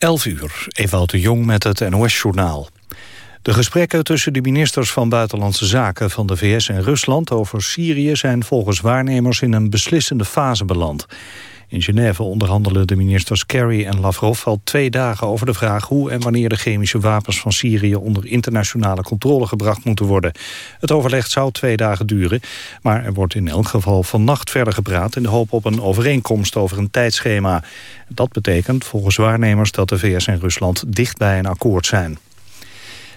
11 uur, Ewout de Jong met het NOS-journaal. De gesprekken tussen de ministers van Buitenlandse Zaken van de VS en Rusland over Syrië zijn volgens waarnemers in een beslissende fase beland. In Genève onderhandelen de ministers Kerry en Lavrov al twee dagen over de vraag hoe en wanneer de chemische wapens van Syrië onder internationale controle gebracht moeten worden. Het overleg zou twee dagen duren, maar er wordt in elk geval vannacht verder gepraat in de hoop op een overeenkomst over een tijdschema. Dat betekent volgens waarnemers dat de VS en Rusland dicht bij een akkoord zijn.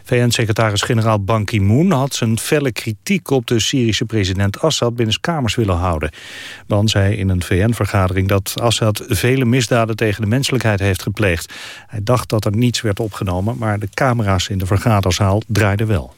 VN-secretaris-generaal Ban Ki-moon had zijn felle kritiek op de Syrische president Assad binnen kamers willen houden. Ban zei in een VN-vergadering dat Assad vele misdaden tegen de menselijkheid heeft gepleegd. Hij dacht dat er niets werd opgenomen, maar de camera's in de vergaderzaal draaiden wel.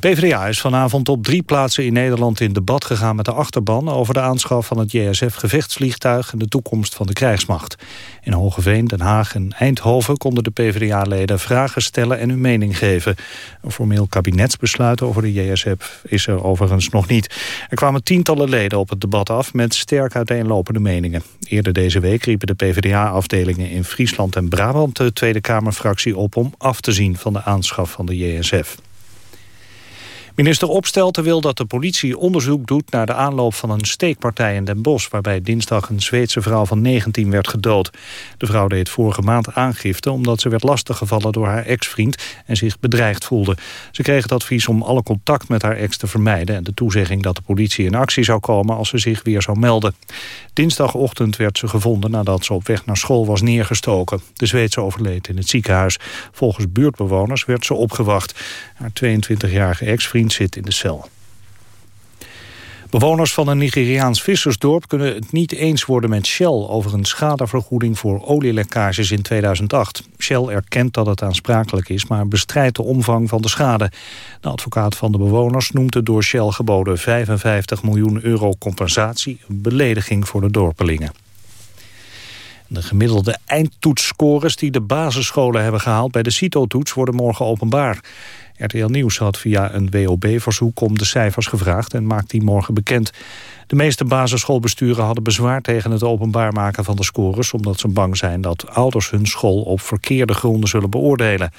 PvdA is vanavond op drie plaatsen in Nederland in debat gegaan met de achterban over de aanschaf van het JSF-gevechtsvliegtuig en de toekomst van de krijgsmacht. In Hogeveen, Den Haag en Eindhoven konden de PvdA-leden vragen stellen en hun mening geven. Een formeel kabinetsbesluit over de JSF is er overigens nog niet. Er kwamen tientallen leden op het debat af met sterk uiteenlopende meningen. Eerder deze week riepen de PvdA-afdelingen in Friesland en Brabant de Tweede Kamerfractie op om af te zien van de aanschaf van de JSF. Minister Opstelten wil dat de politie onderzoek doet naar de aanloop van een steekpartij in Den Bosch, waarbij dinsdag een Zweedse vrouw van 19 werd gedood. De vrouw deed vorige maand aangifte omdat ze werd lastiggevallen door haar ex-vriend en zich bedreigd voelde. Ze kreeg het advies om alle contact met haar ex te vermijden en de toezegging dat de politie in actie zou komen als ze zich weer zou melden. Dinsdagochtend werd ze gevonden nadat ze op weg naar school was neergestoken. De Zweedse overleed in het ziekenhuis. Volgens buurtbewoners werd ze opgewacht. Haar 22-jarige ex-vriend zit in de cel. Bewoners van een Nigeriaans vissersdorp kunnen het niet eens worden met Shell over een schadevergoeding voor olielekkages in 2008. Shell erkent dat het aansprakelijk is, maar bestrijdt de omvang van de schade. De advocaat van de bewoners noemt de door Shell geboden 55 miljoen euro compensatie een belediging voor de dorpelingen. De gemiddelde eindtoetsscores die de basisscholen hebben gehaald bij de CITO-toets worden morgen openbaar. RTL Nieuws had via een WOB-verzoek om de cijfers gevraagd en maakt die morgen bekend. De meeste basisschoolbesturen hadden bezwaar tegen het openbaar maken van de scores... omdat ze bang zijn dat ouders hun school op verkeerde gronden zullen beoordelen.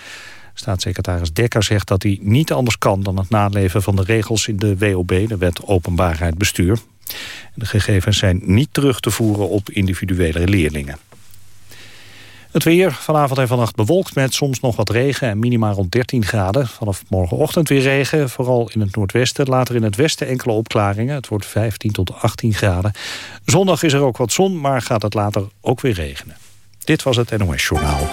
Staatssecretaris Dekker zegt dat hij niet anders kan dan het naleven van de regels in de WOB, de Wet Openbaarheid Bestuur. De gegevens zijn niet terug te voeren op individuele leerlingen. Het weer vanavond en vannacht bewolkt met soms nog wat regen en minimaal rond 13 graden. Vanaf morgenochtend weer regen, vooral in het noordwesten. Later in het westen enkele opklaringen. Het wordt 15 tot 18 graden. Zondag is er ook wat zon, maar gaat het later ook weer regenen. Dit was het NOS Journaal.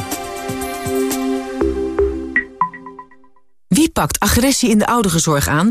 Wie pakt agressie in de ouderenzorg aan?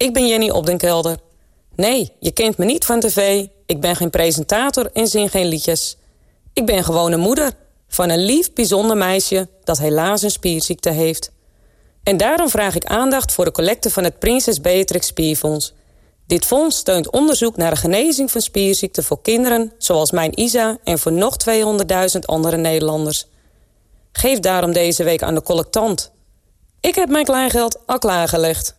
ik ben Jenny Opdenkelder. Nee, je kent me niet van tv ik ben geen presentator en zing geen liedjes. Ik ben gewoon moeder van een lief, bijzonder meisje... dat helaas een spierziekte heeft. En daarom vraag ik aandacht voor de collecte van het Prinses Beatrix Spierfonds. Dit fonds steunt onderzoek naar de genezing van spierziekten voor kinderen... zoals mijn Isa en voor nog 200.000 andere Nederlanders. Geef daarom deze week aan de collectant. Ik heb mijn kleingeld al klaargelegd.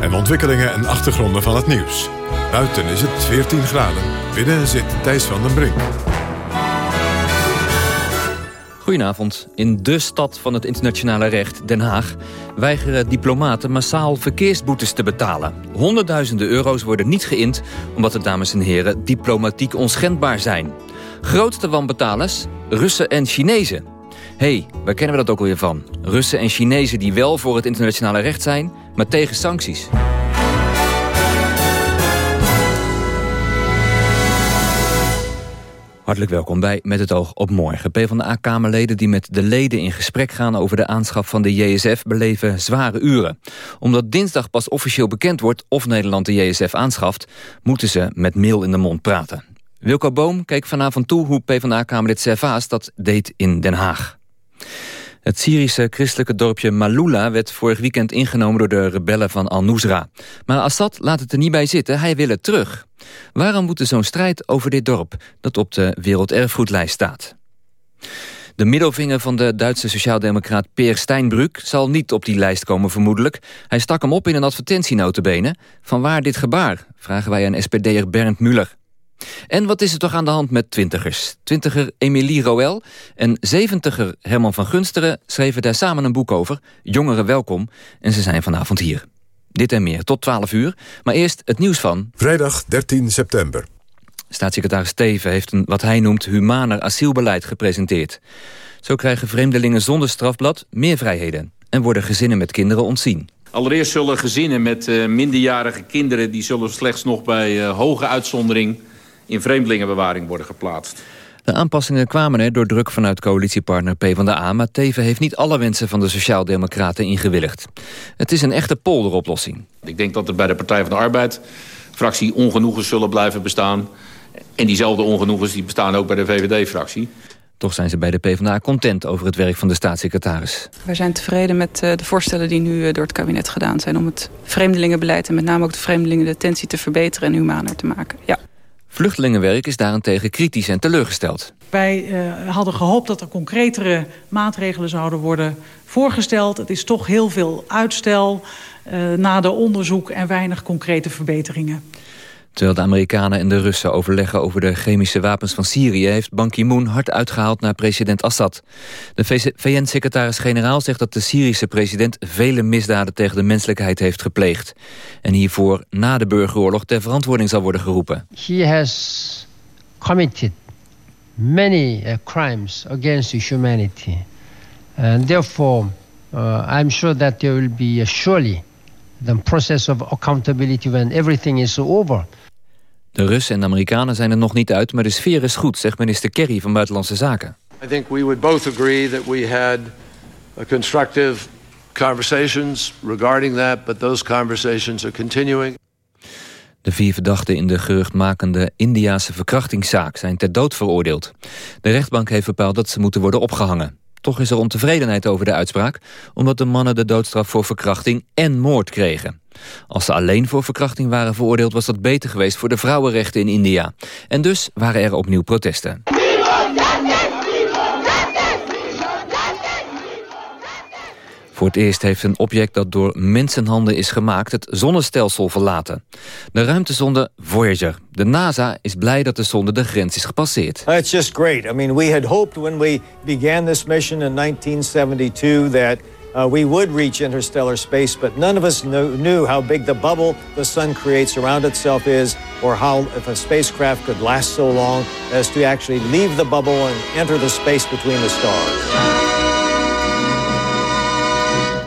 En ontwikkelingen en achtergronden van het nieuws. Buiten is het 14 graden. Binnen zit Thijs van den Brink. Goedenavond. In de stad van het internationale recht, Den Haag... weigeren diplomaten massaal verkeersboetes te betalen. Honderdduizenden euro's worden niet geïnd... omdat de dames en heren diplomatiek onschendbaar zijn. Grootste wanbetalers? Russen en Chinezen. Hey, waar kennen we dat ook alweer van? Russen en Chinezen die wel voor het internationale recht zijn... maar tegen sancties. Hartelijk welkom bij Met het oog op morgen. PvdA-kamerleden die met de leden in gesprek gaan... over de aanschaf van de JSF beleven zware uren. Omdat dinsdag pas officieel bekend wordt of Nederland de JSF aanschaft... moeten ze met meel in de mond praten. Wilco Boom keek vanavond toe hoe PvdA-kamerlid Servaas dat deed in Den Haag. Het Syrische christelijke dorpje Malula werd vorig weekend ingenomen door de rebellen van Al-Nusra. Maar Assad laat het er niet bij zitten, hij wil het terug. Waarom moet er zo'n strijd over dit dorp dat op de werelderfgoedlijst staat? De middelvinger van de Duitse sociaaldemocraat Peer Steinbrück zal niet op die lijst komen vermoedelijk. Hij stak hem op in een advertentienotenbenen. Van waar dit gebaar? Vragen wij aan SPD'er Bernd Muller. En wat is er toch aan de hand met twintigers? Twintiger Emilie Roel en zeventiger Herman van Gunsteren... schreven daar samen een boek over, Jongeren Welkom... en ze zijn vanavond hier. Dit en meer, tot 12 uur. Maar eerst het nieuws van... Vrijdag 13 september. Staatssecretaris Steven heeft een wat hij noemt humaner asielbeleid gepresenteerd. Zo krijgen vreemdelingen zonder strafblad meer vrijheden... en worden gezinnen met kinderen ontzien. Allereerst zullen gezinnen met uh, minderjarige kinderen... die zullen slechts nog bij uh, hoge uitzondering in vreemdelingenbewaring worden geplaatst. De aanpassingen kwamen er door druk vanuit coalitiepartner PvdA... maar Teven heeft niet alle wensen van de Sociaaldemocraten ingewilligd. Het is een echte polderoplossing. Ik denk dat er bij de Partij van de Arbeid fractie ongenoegens zullen blijven bestaan. En diezelfde ongenoegens die bestaan ook bij de VVD-fractie. Toch zijn ze bij de PvdA content over het werk van de staatssecretaris. Wij zijn tevreden met de voorstellen die nu door het kabinet gedaan zijn... om het vreemdelingenbeleid en met name ook de vreemdelingendetentie te verbeteren en humaner te maken. Ja. Vluchtelingenwerk is daarentegen kritisch en teleurgesteld. Wij uh, hadden gehoopt dat er concretere maatregelen zouden worden voorgesteld. Het is toch heel veel uitstel uh, na de onderzoek en weinig concrete verbeteringen. Terwijl de Amerikanen en de Russen overleggen over de chemische wapens van Syrië... heeft Ban Ki-moon hard uitgehaald naar president Assad. De VN-secretaris-generaal zegt dat de Syrische president... vele misdaden tegen de menselijkheid heeft gepleegd. En hiervoor na de burgeroorlog ter verantwoording zal worden geroepen. He has committed many uh, crimes against humanity. And therefore, uh, I'm sure that there will be uh, surely the process of accountability when everything is over. De Russen en de Amerikanen zijn er nog niet uit, maar de sfeer is goed, zegt minister Kerry van Buitenlandse Zaken. I think we would both agree that we had a constructive conversations regarding that, but those conversations are continuing. De vier verdachten in de geruchtmakende Indiase verkrachtingszaak zijn ter dood veroordeeld. De rechtbank heeft bepaald dat ze moeten worden opgehangen. Toch is er ontevredenheid over de uitspraak... omdat de mannen de doodstraf voor verkrachting en moord kregen. Als ze alleen voor verkrachting waren veroordeeld... was dat beter geweest voor de vrouwenrechten in India. En dus waren er opnieuw protesten. Voor het eerst heeft een object dat door mensenhanden is gemaakt... het zonnestelsel verlaten. De ruimtezonde Voyager. De NASA is blij dat de zonde de grens is gepasseerd. It's just great. I mean, we had hoped when we began this mission in 1972... that uh, we would reach interstellar space, but none of us knew, knew how big the bubble the sun creates around itself is... or how if a spacecraft could last so long as to actually leave the bubble... and enter the space between the stars.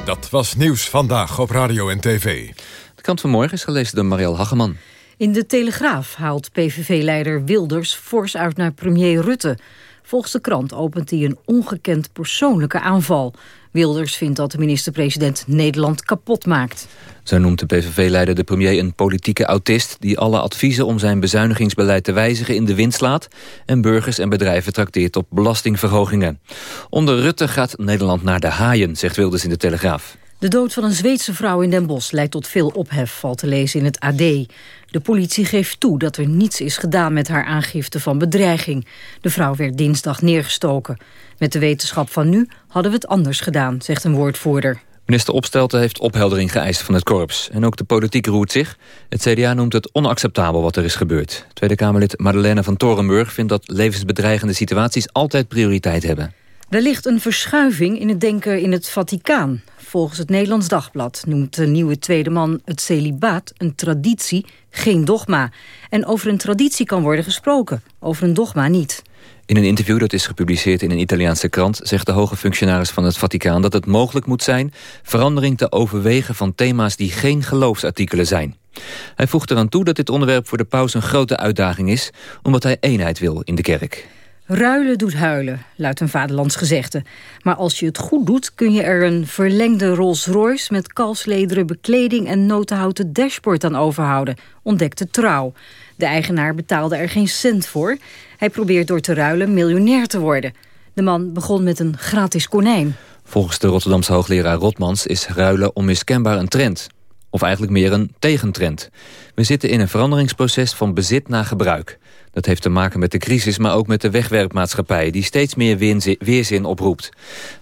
Dat was nieuws vandaag op radio en tv. De kant van morgen is gelezen door Marielle Hageman. In de Telegraaf haalt PVV-leider Wilders fors uit naar premier Rutte. Volgens de krant opent hij een ongekend persoonlijke aanval. Wilders vindt dat de minister-president Nederland kapot maakt. Zo noemt de PVV-leider de premier een politieke autist... die alle adviezen om zijn bezuinigingsbeleid te wijzigen in de wind slaat... en burgers en bedrijven trakteert op belastingverhogingen. Onder Rutte gaat Nederland naar de haaien, zegt Wilders in de Telegraaf. De dood van een Zweedse vrouw in Den Bosch leidt tot veel ophef, valt te lezen in het AD. De politie geeft toe dat er niets is gedaan met haar aangifte van bedreiging. De vrouw werd dinsdag neergestoken. Met de wetenschap van nu hadden we het anders gedaan, zegt een woordvoerder. Minister Opstelten heeft opheldering geëist van het korps. En ook de politiek roert zich. Het CDA noemt het onacceptabel wat er is gebeurd. Tweede Kamerlid Madeleine van Torenburg vindt dat levensbedreigende situaties altijd prioriteit hebben. Er ligt een verschuiving in het denken in het Vaticaan. Volgens het Nederlands Dagblad noemt de nieuwe tweede man het celibaat een traditie, geen dogma. En over een traditie kan worden gesproken, over een dogma niet. In een interview dat is gepubliceerd in een Italiaanse krant... zegt de hoge functionaris van het Vaticaan dat het mogelijk moet zijn... verandering te overwegen van thema's die geen geloofsartikelen zijn. Hij voegt eraan toe dat dit onderwerp voor de paus een grote uitdaging is... omdat hij eenheid wil in de kerk. Ruilen doet huilen, luidt een vaderlands gezegde. Maar als je het goed doet, kun je er een verlengde Rolls-Royce... met kalfslederen bekleding en notenhouten dashboard aan overhouden, ontdekte Trouw. De eigenaar betaalde er geen cent voor. Hij probeert door te ruilen miljonair te worden. De man begon met een gratis konijn. Volgens de Rotterdamse hoogleraar Rotmans is ruilen onmiskenbaar een trend. Of eigenlijk meer een tegentrend. We zitten in een veranderingsproces van bezit naar gebruik. Dat heeft te maken met de crisis, maar ook met de wegwerpmaatschappij... die steeds meer weerzin oproept.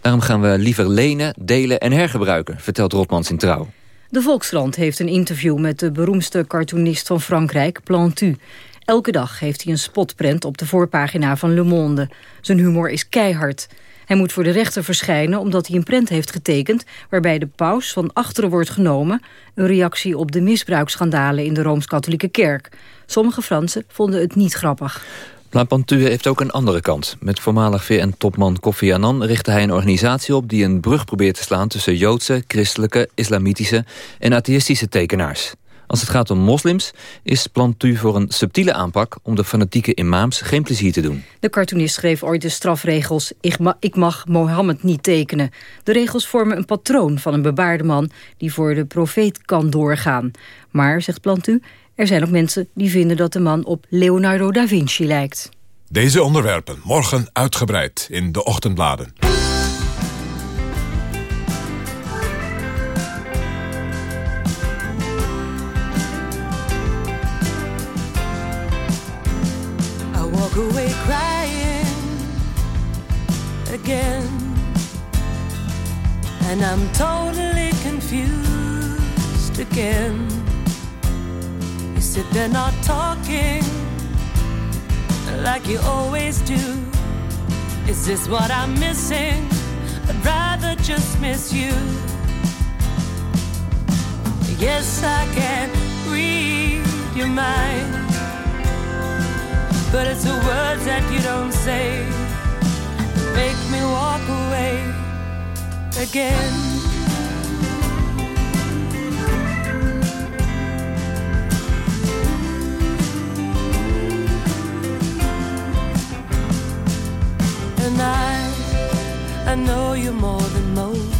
Daarom gaan we liever lenen, delen en hergebruiken... vertelt Rotmans in Trouw. De Volkskrant heeft een interview met de beroemdste cartoonist van Frankrijk, Plantu. Elke dag heeft hij een spotprent op de voorpagina van Le Monde. Zijn humor is keihard. Hij moet voor de rechter verschijnen omdat hij een prent heeft getekend... waarbij de paus van achteren wordt genomen... een reactie op de misbruiksschandalen in de Rooms-Katholieke Kerk. Sommige Fransen vonden het niet grappig. Planpantu heeft ook een andere kant. Met voormalig VN-topman Kofi Annan richtte hij een organisatie op... die een brug probeert te slaan tussen Joodse, christelijke, islamitische en atheïstische tekenaars. Als het gaat om moslims is Plantu voor een subtiele aanpak... om de fanatieke imams geen plezier te doen. De cartoonist schreef ooit de strafregels... ik, ma ik mag Mohammed niet tekenen. De regels vormen een patroon van een bebaarde man... die voor de profeet kan doorgaan. Maar, zegt Plantu, er zijn ook mensen die vinden dat de man op Leonardo da Vinci lijkt. Deze onderwerpen morgen uitgebreid in de ochtendbladen. Away crying again, and I'm totally confused again. You sit there not talking like you always do. Is this what I'm missing? I'd rather just miss you. Yes, I can read your mind. But it's the words that you don't say that make me walk away again. And I, I know you more than most.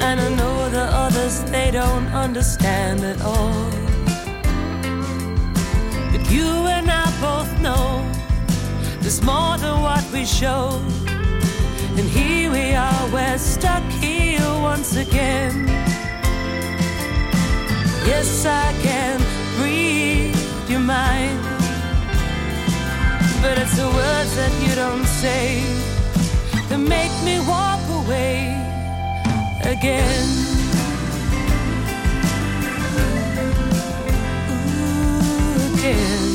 And I know the others, they don't understand at all. You and I both know there's more than what we show. And here we are, we're stuck here once again. Yes, I can read your mind. But it's the words that you don't say that make me walk away again. is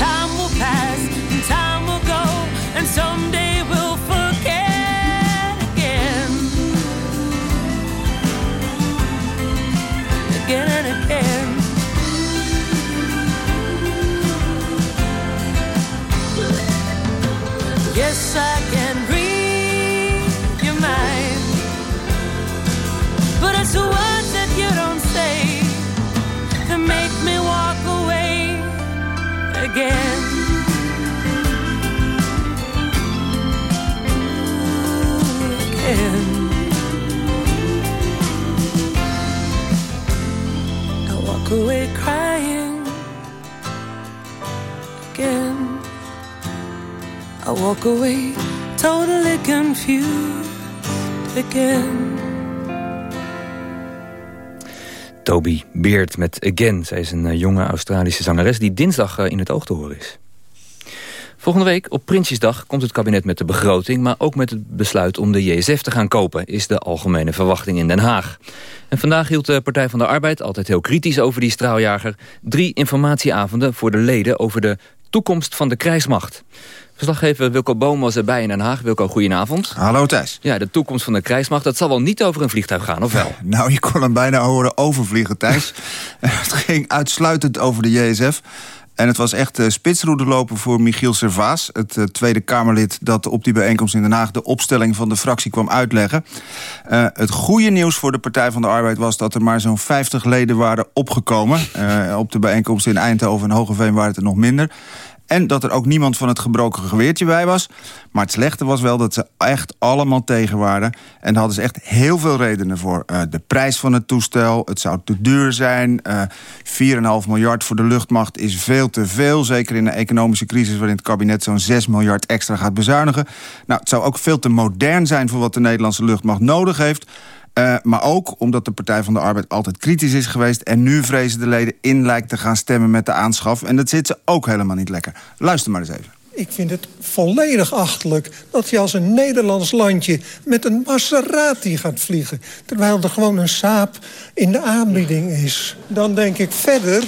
time will pass and time will go, and someday we'll forget again. Again and again. Yes, I can read your mind, but it's a again. Again. I walk away crying again. I walk away totally confused again. Toby Beard met Again. Zij is een eh, jonge Australische zangeres die dinsdag eh, in het oog te horen is. Volgende week op Prinsjesdag komt het kabinet met de begroting... maar ook met het besluit om de JSF te gaan kopen... is de algemene verwachting in Den Haag. En vandaag hield de Partij van de Arbeid, altijd heel kritisch over die straaljager... drie informatieavonden voor de leden over de toekomst van de krijgsmacht. Verslaggever Wilco Boom was erbij in Den Haag. Wilco, goedenavond. Hallo Thijs. Ja, de toekomst van de krijgsmacht, dat zal wel niet over een vliegtuig gaan, of wel? Nou, je kon hem bijna horen overvliegen, Thijs. het ging uitsluitend over de JSF. En het was echt uh, spitsroede lopen voor Michiel Servaas... het uh, Tweede Kamerlid dat op die bijeenkomst in Den Haag... de opstelling van de fractie kwam uitleggen. Uh, het goede nieuws voor de Partij van de Arbeid was... dat er maar zo'n 50 leden waren opgekomen. op de bijeenkomst in Eindhoven en Hogeveen waren het er nog minder. En dat er ook niemand van het gebroken geweertje bij was. Maar het slechte was wel dat ze echt allemaal tegen waren. En daar hadden ze echt heel veel redenen voor. Uh, de prijs van het toestel, het zou te duur zijn. Uh, 4,5 miljard voor de luchtmacht is veel te veel. Zeker in een economische crisis waarin het kabinet zo'n 6 miljard extra gaat bezuinigen. Nou, het zou ook veel te modern zijn voor wat de Nederlandse luchtmacht nodig heeft. Uh, maar ook omdat de Partij van de Arbeid altijd kritisch is geweest... en nu vrezen de leden in lijkt te gaan stemmen met de aanschaf. En dat zit ze ook helemaal niet lekker. Luister maar eens even. Ik vind het volledig achterlijk dat je als een Nederlands landje... met een Maserati gaat vliegen. Terwijl er gewoon een Saab in de aanbieding is. Dan denk ik verder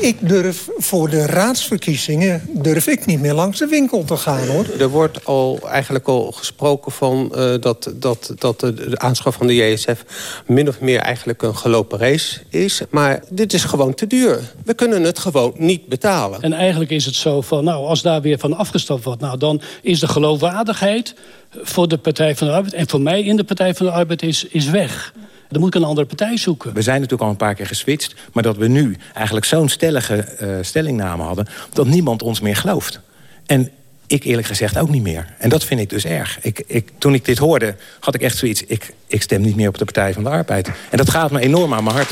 ik durf voor de raadsverkiezingen durf ik niet meer langs de winkel te gaan, hoor. Er wordt al eigenlijk al gesproken van uh, dat, dat, dat de, de aanschaf van de JSF... min of meer eigenlijk een gelopen race is. Maar dit is gewoon te duur. We kunnen het gewoon niet betalen. En eigenlijk is het zo van, nou, als daar weer van afgestapt wordt... nou, dan is de geloofwaardigheid voor de Partij van de Arbeid... en voor mij in de Partij van de Arbeid is, is weg. Dan moet ik een andere partij zoeken. We zijn natuurlijk al een paar keer geswitcht... maar dat we nu eigenlijk zo'n stellige uh, stellingname hadden... dat niemand ons meer gelooft. En ik eerlijk gezegd ook niet meer. En dat vind ik dus erg. Ik, ik, toen ik dit hoorde, had ik echt zoiets... Ik, ik stem niet meer op de Partij van de Arbeid. En dat gaat me enorm aan mijn hart.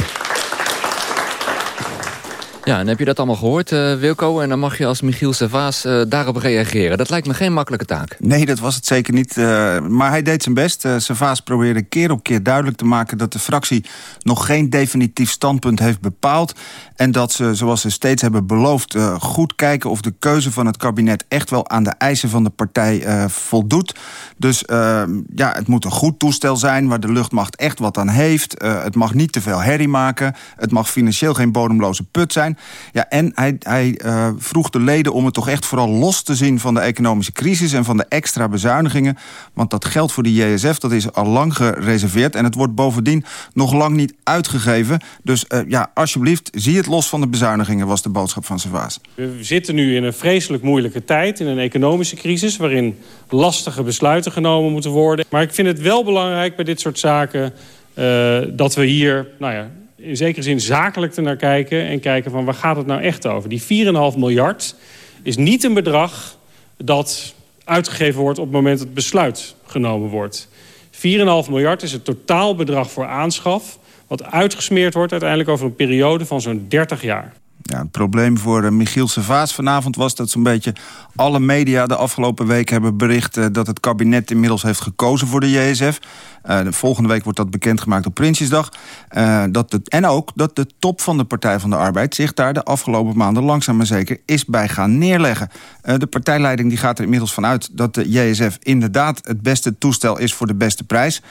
Ja, en heb je dat allemaal gehoord, uh, Wilco? En dan mag je als Michiel Servaas uh, daarop reageren. Dat lijkt me geen makkelijke taak. Nee, dat was het zeker niet. Uh, maar hij deed zijn best. Servaas probeerde keer op keer duidelijk te maken... dat de fractie nog geen definitief standpunt heeft bepaald. En dat ze, zoals ze steeds hebben beloofd... goed kijken of de keuze van het kabinet... echt wel aan de eisen van de partij voldoet. Dus ja, het moet een goed toestel zijn... waar de luchtmacht echt wat aan heeft. het mag niet te veel herrie maken. Het mag financieel geen bodemloze put zijn. Ja, en hij, hij uh, vroeg de leden om het toch echt vooral los te zien... van de economische crisis en van de extra bezuinigingen. Want dat geld voor de JSF dat is al lang gereserveerd... en het wordt bovendien nog lang niet uitgegeven. Dus uh, ja, alsjeblieft, zie het los van de bezuinigingen... was de boodschap van Servaas. We zitten nu in een vreselijk moeilijke tijd... in een economische crisis... waarin lastige besluiten genomen moeten worden. Maar ik vind het wel belangrijk bij dit soort zaken... Uh, dat we hier nou ja, in zekere zin zakelijk naar kijken... en kijken van waar gaat het nou echt over. Die 4,5 miljard is niet een bedrag dat uitgegeven wordt... op het moment dat het besluit genomen wordt. 4,5 miljard is het totaalbedrag voor aanschaf... wat uitgesmeerd wordt uiteindelijk over een periode van zo'n 30 jaar. Ja, het probleem voor uh, Michiel Servaas vanavond was dat zo'n beetje alle media de afgelopen week hebben bericht uh, dat het kabinet inmiddels heeft gekozen voor de JSF. Uh, de volgende week wordt dat bekendgemaakt op Prinsjesdag. dat de, en ook dat de top van de Partij van de Arbeid zich daar de afgelopen maanden langzaam maar zeker is bij gaan neerleggen. de partijleiding die gaat er inmiddels vanuit dat de JSF inderdaad het beste toestel is voor de beste prijs.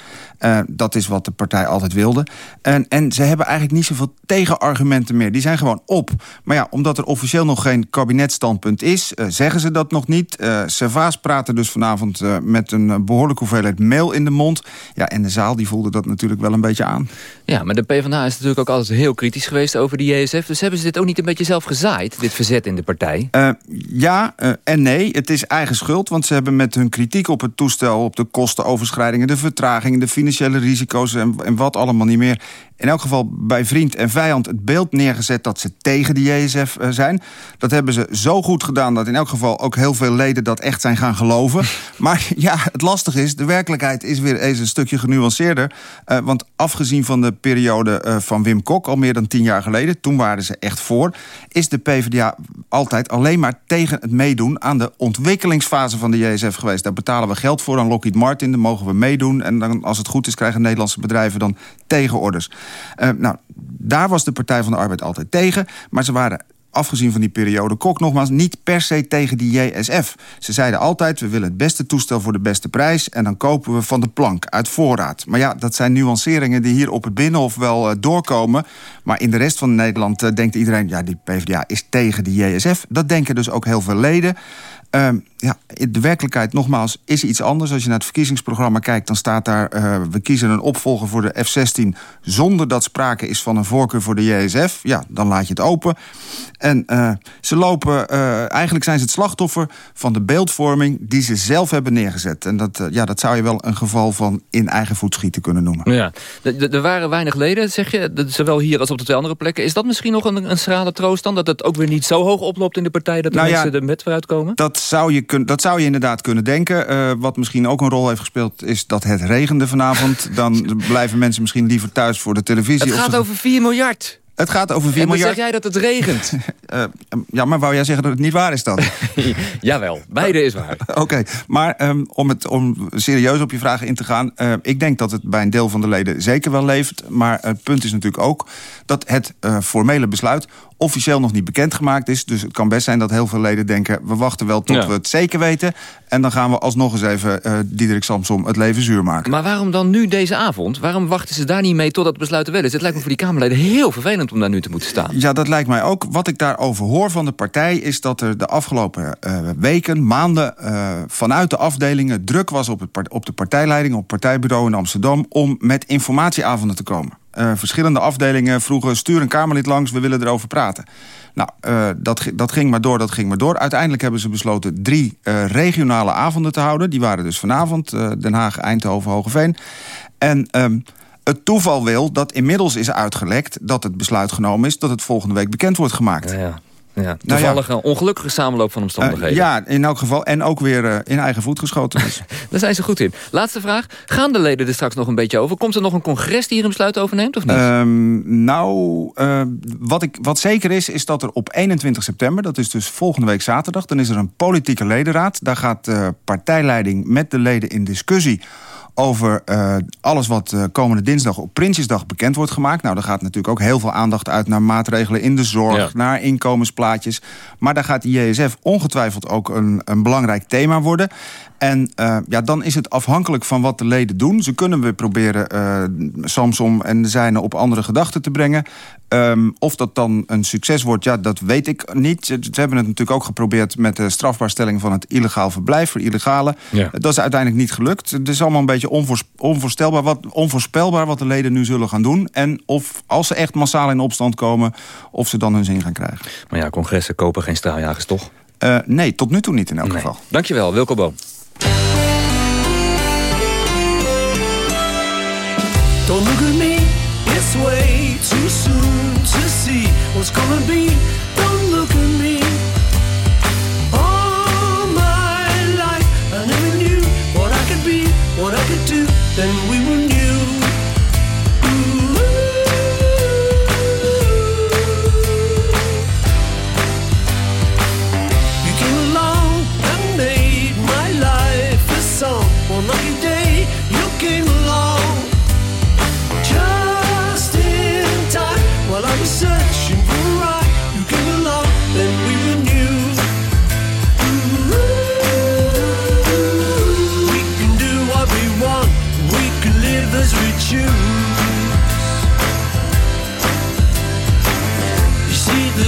dat is wat de partij altijd wilde. En, en ze hebben eigenlijk niet zoveel tegenargumenten meer. Die zijn gewoon op. Maar ja, omdat er officieel nog geen kabinetstandpunt is... eh, zeggen ze dat nog niet. Eh Servaas praatte dus vanavond eh, met een eh, behoorlijke hoeveelheid mail in de mond. Ja, en de zaal die voelde dat natuurlijk wel een beetje aan. Ja, maar de PvdA is natuurlijk ook altijd heel kritisch geweest over de JSF. Dus hebben ze dit ook niet een beetje zelf gezaaid, dit verzet in de partij? Eh, ja eh, en nee. Het is eigen schuld, want ze hebben met hun kritiek op het toestel... op de kostenoverschrijdingen, de vertragingen, de financiële risico's... en, en wat allemaal niet meer... in elk geval bij vriend en vijand het beeld neergezet... dat ze tegen de JSF eh, zijn. Dat hebben ze zo goed gedaan dat in elk geval ook heel veel leden... dat echt zijn gaan geloven. maar ja, het lastige is, de werkelijkheid is weer eens een stukje genuanceerder. Eh, want afgezien van de periode eh, van Wim Kok... al meer dan tien jaar geleden, toen waren ze echt voor... is de PvdA altijd alleen maar tegen het meedoen... aan de ontwikkelingsfase van de JSF geweest. Daar betalen we geld voor aan Lockheed Martin, daar mogen we meedoen... en dan, als het goed is krijgen Nederlandse bedrijven dan tegenorders. Eh, nou, daar was de Partij van de Arbeid altijd tegen... maar ze waren afgezien van die periode Kok nogmaals... niet per se tegen die JSF. Ze zeiden altijd, we willen het beste toestel voor de beste prijs... en dan kopen we van de plank, uit voorraad. Maar ja, dat zijn nuanceringen die hier op het Binnenhof wel uh, doorkomen. Maar in de rest van Nederland uh, denkt iedereen... ja, die PvdA is tegen die JSF. Dat denken dus ook heel veel leden. Uh, ja, de werkelijkheid, nogmaals, is iets anders. Als je naar het verkiezingsprogramma kijkt, dan staat daar... Uh, we kiezen een opvolger voor de F-16... zonder dat sprake is van een voorkeur voor de JSF. Ja, dan laat je het open. En uh, ze lopen... Uh, eigenlijk zijn ze het slachtoffer van de beeldvorming... die ze zelf hebben neergezet. En dat, ja, dat zou je wel een geval van in eigen voet schieten kunnen noemen. Ja, er waren weinig leden, zeg je, zowel hier als op de twee andere plekken. Is dat misschien nog een, een schrale troost dan? Dat het ook weer niet zo hoog oploopt in de partij... dat de nou mensen ja, er met vooruit komen? Dat zou je, kun, dat zou je inderdaad kunnen denken. Uh, wat misschien ook een rol heeft gespeeld is dat het regende vanavond. Dan blijven mensen misschien liever thuis voor de televisie. Het gaat over 4 miljard. Het gaat over 4 en miljard. zeg jij dat het regent. uh, ja, maar wou jij zeggen dat het niet waar is dan? Jawel, beide is waar. Oké, okay, maar um, om, het, om serieus op je vragen in te gaan... Uh, ik denk dat het bij een deel van de leden zeker wel leeft. Maar het punt is natuurlijk ook dat het uh, formele besluit officieel nog niet bekendgemaakt is. Dus het kan best zijn dat heel veel leden denken... we wachten wel tot ja. we het zeker weten. En dan gaan we alsnog eens even uh, Diederik Samsom het leven zuur maken. Maar waarom dan nu deze avond? Waarom wachten ze daar niet mee totdat het besluit er wel is? Het lijkt me voor die Kamerleden heel vervelend om daar nu te moeten staan. Ja, dat lijkt mij ook. Wat ik daarover hoor van de partij... is dat er de afgelopen uh, weken, maanden... Uh, vanuit de afdelingen druk was op, het, op de partijleiding... op het partijbureau in Amsterdam... om met informatieavonden te komen. Uh, verschillende afdelingen vroegen... stuur een Kamerlid langs, we willen erover praten. Nou, dat, dat ging maar door, dat ging maar door. Uiteindelijk hebben ze besloten drie regionale avonden te houden. Die waren dus vanavond Den Haag, Eindhoven, Hogeveen. En... Um, het toeval wil dat inmiddels is uitgelekt... dat het besluit genomen is dat het volgende week bekend wordt gemaakt. Ja, ja. Ja, toevallig nou ja. een ongelukkige samenloop van omstandigheden. Uh, ja, in elk geval. En ook weer uh, in eigen voet geschoten. Dus. Daar zijn ze goed in. Laatste vraag. Gaan de leden er straks nog een beetje over? Komt er nog een congres die hier een besluit overneemt of niet? Um, nou, uh, wat, ik, wat zeker is, is dat er op 21 september... dat is dus volgende week zaterdag... dan is er een politieke ledenraad. Daar gaat de partijleiding met de leden in discussie over uh, alles wat uh, komende dinsdag op Prinsjesdag bekend wordt gemaakt. Nou, daar gaat natuurlijk ook heel veel aandacht uit naar maatregelen in de zorg, ja. naar inkomensplaatjes. Maar daar gaat de JSF ongetwijfeld ook een, een belangrijk thema worden. En uh, ja, dan is het afhankelijk van wat de leden doen. Ze kunnen weer proberen Samsom en de zijne op andere gedachten te brengen. Um, of dat dan een succes wordt, ja, dat weet ik niet. Ze, hebben het natuurlijk ook geprobeerd met de strafbaarstelling van het illegaal verblijf voor illegale. Ja. Dat is uiteindelijk niet gelukt. Het is allemaal een beetje onvoors, onvoorstelbaar wat, onvoorspelbaar wat de leden nu zullen gaan doen. En of als ze echt massaal in opstand komen, of ze dan hun zin gaan krijgen. Maar ja, congressen kopen geen straaljagers, toch? Uh, nee, tot nu toe niet in elk nee. geval. Dankjewel, Wilco Boom. Don't look at me, what's gonna be. Don't look at me. All my life I never knew what I could be, what I could do. Then we were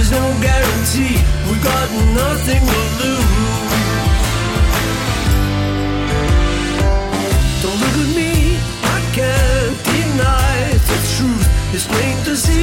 There's no guarantee, We've got nothing to lose. Don't look at me, I can't deny the truth. It's plain to see.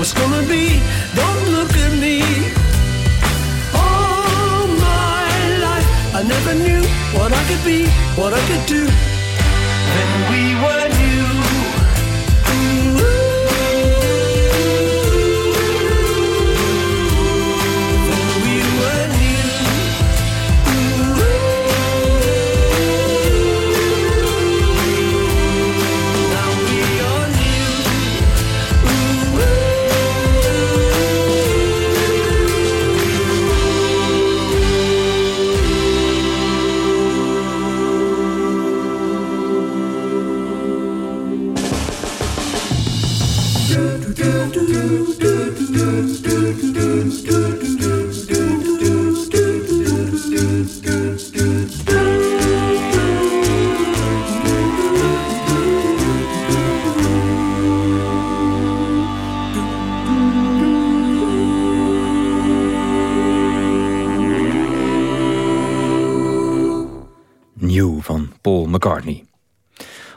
What's gonna be. Don't look at me. All my life, I never knew what I could be, what I could do. Then we were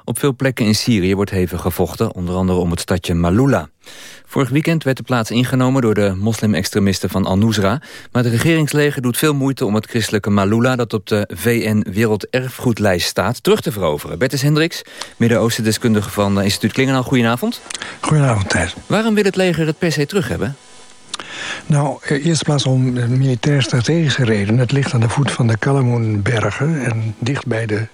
Op veel plekken in Syrië wordt hevig gevochten, onder andere om het stadje Malula. Vorig weekend werd de plaats ingenomen door de moslim-extremisten van Al-Nusra... maar het regeringsleger doet veel moeite om het christelijke Malula... dat op de VN-werelderfgoedlijst staat, terug te veroveren. Bertus Hendricks, Midden-Oosten-deskundige van eh, instituut Klingendaal. Goedenavond. Goedenavond, Thijs. Waarom wil het leger het per se terug hebben? Nou, eh, eerst plaats om militair-strategische reden. Het ligt aan de voet van de Kalamoenbergen... en dicht bij de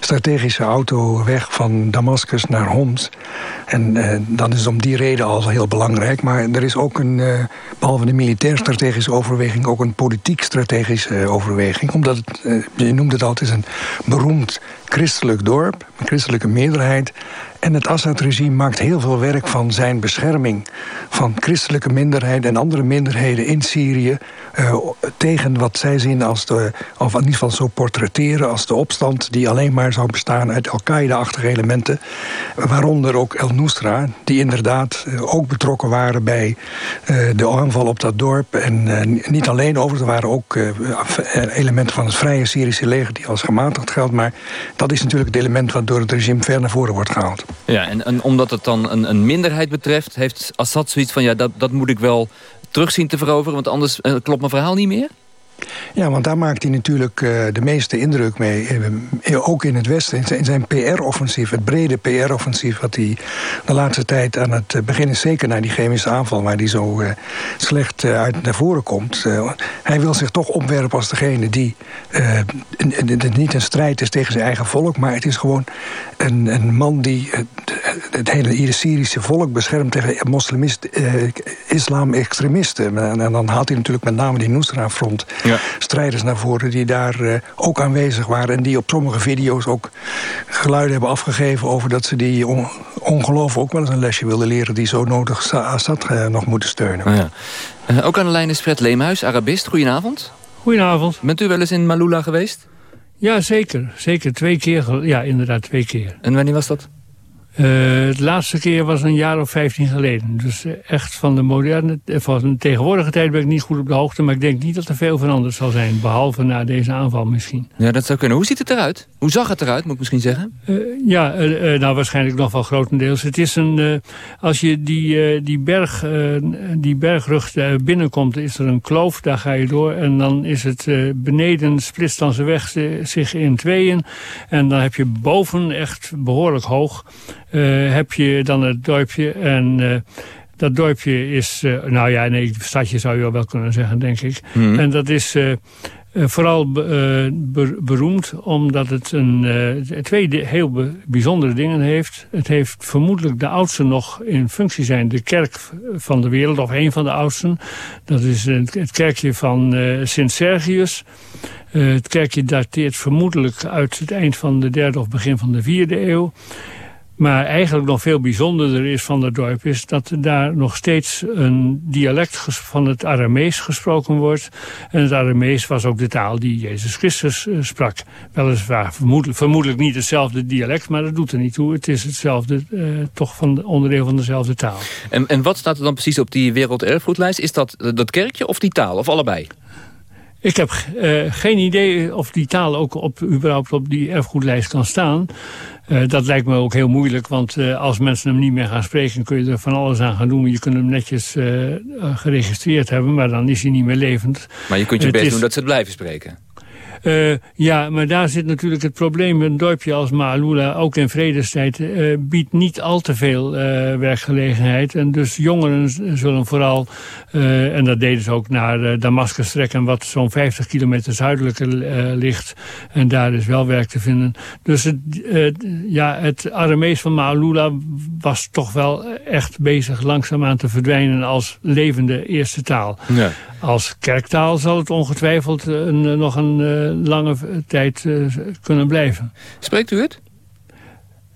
strategische autoweg van Damascus naar Homs. En eh, dan is het om die reden al heel belangrijk. Maar er is ook een, eh, behalve de militair-strategische overweging... ook een politiek-strategische overweging. Omdat het, eh, je noemt het altijd, een beroemd christelijk dorp... een christelijke meerderheid... En het Assad-regime maakt heel veel werk van zijn bescherming van christelijke minderheden en andere minderheden in Syrië eh, tegen wat zij zien als de, of in ieder geval zo portretteren als de opstand die alleen maar zou bestaan uit Al-Qaeda-achtige elementen, waaronder ook El-Nusra, die inderdaad eh, ook betrokken waren bij eh, de aanval op dat dorp. En niet alleen over, er waren ook elementen van het vrije Syrische leger die als gematigd geldt, maar dat is natuurlijk het element wat door het regime ver naar voren wordt gehaald. Ja, en, en omdat het dan een, een minderheid betreft... heeft Assad zoiets van, ja, dat, dat moet ik wel terug zien te veroveren... want anders eh, klopt mijn verhaal niet meer? Ja, want daar maakt hij natuurlijk uh, de meeste indruk mee. Uh, ook in het Westen, in zijn, PR-offensief, het brede PR-offensief... wat hij de laatste tijd aan het beginnen, zeker na die chemische aanval... waar hij zo slecht uit naar voren komt. hij wil zich toch opwerpen als degene die... het niet een strijd is tegen zijn eigen volk... maar het is gewoon een, een man die het, hele Syrische volk beschermt... tegen moslimist, islam-extremisten. En, en, dan haalt hij natuurlijk met name die Nusra-front... strijders naar voren die daar uh, ook aanwezig waren... en die op sommige video's ook geluiden hebben afgegeven... over dat ze die on ongeloof ook wel eens een lesje willen leren... die zo nodig Assad uh, nog moeten steunen. Oh ja. uh, ook aan de lijn is Fred Leemhuis, Arabist. Goedenavond. Goedenavond. Bent u wel eens in Malula geweest? Ja, zeker. Zeker twee keer. Ja, inderdaad, twee keer. En wanneer was dat? Uh, het laatste keer was een jaar of 15 geleden. Dus echt van de moderne, van de tegenwoordige tijd ben ik niet goed op de hoogte. Maar ik denk niet dat er veel veranderd zal zijn. Behalve na deze aanval misschien. Ja, dat zou kunnen. Hoe ziet het eruit? Hoe zag het eruit, moet ik misschien zeggen? Ja, nou waarschijnlijk nog wel grotendeels. Het is een, als je die, die, berg, die bergrug binnenkomt, is er een kloof. Daar ga je door. En dan is het beneden, splitst dan zijn weg zich in tweeën. En dan heb je boven echt behoorlijk hoog... Uh, heb je dan het dorpje en uh, Dat dorpje is, uh, nou ja, nee, stadje zou je wel kunnen zeggen, denk ik. Mhm. En dat is uh, vooral be, be, beroemd omdat het een, twee heel bijzondere dingen heeft. Het heeft vermoedelijk de oudste nog in functie zijn, de kerk van de wereld, of een van de oudsten. Dat is het, kerkje van Sint Sergius. Het kerkje dateert vermoedelijk uit het eind van de derde of begin van de vierde eeuw. Maar eigenlijk nog veel bijzonderder is van het dorp... is dat daar nog steeds een dialect van het Aramees gesproken wordt. En het Aramees was ook de taal die Jezus Christus uh, sprak. Weliswaar vermoedelijk, vermoedelijk niet hetzelfde dialect, maar dat doet er niet toe. Het is hetzelfde, uh, toch van de, onderdeel van dezelfde taal. En, en wat staat er dan precies op die werelderfgoedlijst? Is dat dat kerkje of die taal, of allebei? Ik heb uh, geen idee of die taal ook op, überhaupt op die erfgoedlijst kan staan. Uh, dat lijkt me ook heel moeilijk, want uh, als mensen hem niet meer gaan spreken... kun je er van alles aan gaan doen. Je kunt hem netjes geregistreerd hebben, maar dan is hij niet meer levend. Maar je kunt je best is... doen dat ze het blijven spreken. Uh, ja, maar daar zit natuurlijk het probleem. Een dorpje als Maalula, ook in vredestijd, uh, biedt niet al te veel uh, werkgelegenheid. En dus jongeren zullen vooral, en dat deden ze ook naar Damascus trekken, wat zo'n 50 kilometer zuidelijker ligt. En daar is wel werk te vinden. Dus het, ja, het Aramees van Maalula was toch wel echt bezig langzaamaan te verdwijnen als levende eerste taal. Ja. Als kerktaal zal het ongetwijfeld een, nog een uh, lange tijd kunnen blijven. Spreekt u het?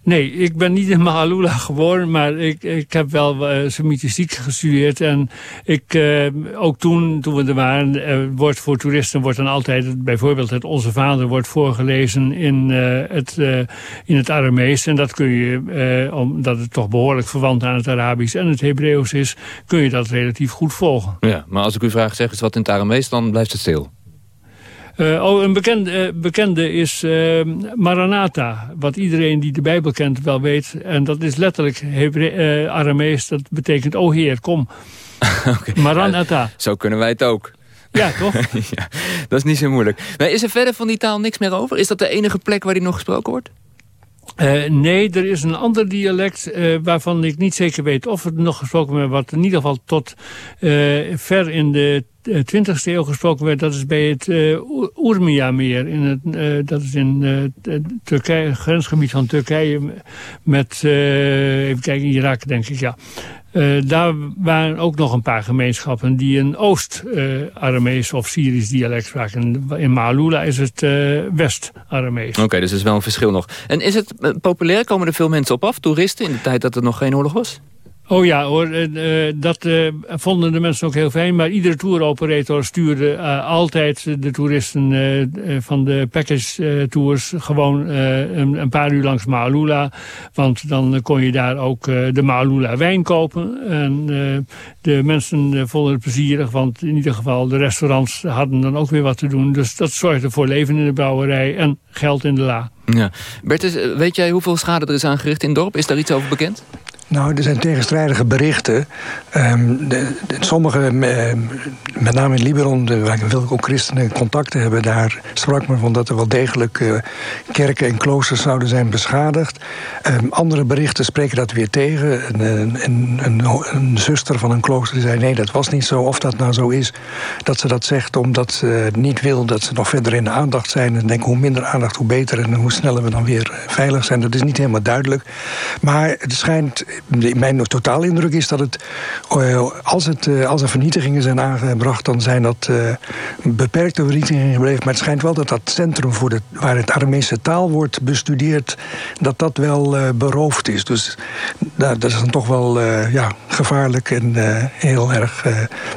Nee, ik ben niet in Mahalula geboren, maar ik, ik heb wel uh, semitistiek gestudeerd. En ik, uh, ook toen, toen we er waren, uh, wordt voor toeristen wordt dan altijd bijvoorbeeld het Onze Vader wordt voorgelezen in, het, in het Aramees. En dat kun je, omdat het toch behoorlijk verwant aan het Arabisch en het Hebreeuws is, kun je dat relatief goed volgen. Ja, maar als ik u vraag, zeg eens wat in het Aramees, dan blijft het stil. Uh, oh, een bekende, uh, bekende is uh, Maranatha. Wat iedereen die de Bijbel kent wel weet. En dat is letterlijk Hebre Aramees. Dat betekent, oh Heer, kom. okay. Maranatha. Ja, zo kunnen wij het ook. Ja, toch? ja, dat is niet zo moeilijk. Maar is er verder van die taal niks meer over? Is dat de enige plek waar die nog gesproken wordt? Uh, nee, er is een ander dialect uh, waarvan ik niet zeker weet of het nog gesproken wordt. Wat in ieder geval tot uh, ver in de 20e eeuw gesproken werd. Dat is bij het Urmia-meer. In het, dat is in het Turkije, grensgebied van Turkije met, even kijken, Irak denk ik, ja. Uh, daar waren ook nog een paar gemeenschappen die een Oost-Aramees uh, of Syrisch dialect spraken. In Maalula is het uh, West-Aramees. Oké, dus is wel een verschil nog. En is het populair? Komen er veel mensen op af, toeristen, in de tijd dat er nog geen oorlog was? Oh ja hoor, uh, dat uh, vonden de mensen ook heel fijn. Maar iedere touroperator stuurde uh, altijd de toeristen van de package tours gewoon een, een, paar uur langs Maalula. Want dan kon je daar ook de Maalula wijn kopen. En de mensen vonden het plezierig, want in ieder geval de restaurants hadden dan ook weer wat te doen. Dus dat zorgde voor leven in de brouwerij en geld in de la. Ja. Bertus, weet jij hoeveel schade er is aangericht in het dorp? Is daar iets over bekend? Nou, er zijn tegenstrijdige berichten. Um, de, sommige, uh, met name in Libanon, waar veel ook christenen contacten hebben... daar sprak men van dat er wel degelijk uh, kerken en kloosters zouden zijn beschadigd. Um, andere berichten spreken dat weer tegen. Een, een, een, een, zuster van een klooster zei nee, dat was niet zo. Of dat nou zo is, dat ze dat zegt omdat ze niet wil... dat ze nog verder in de aandacht zijn. En denk hoe minder aandacht, hoe beter. En hoe sneller we dan weer veilig zijn. Dat is niet helemaal duidelijk. Maar het schijnt mijn totale indruk is dat het, als, het, als er vernietigingen zijn aangebracht, dan zijn dat beperkte vernietigingen gebleven. Maar het schijnt wel dat dat centrum voor de, waar het Armeense taal wordt bestudeerd, dat dat wel beroofd is. Dus dat is dan toch wel ja, gevaarlijk en heel erg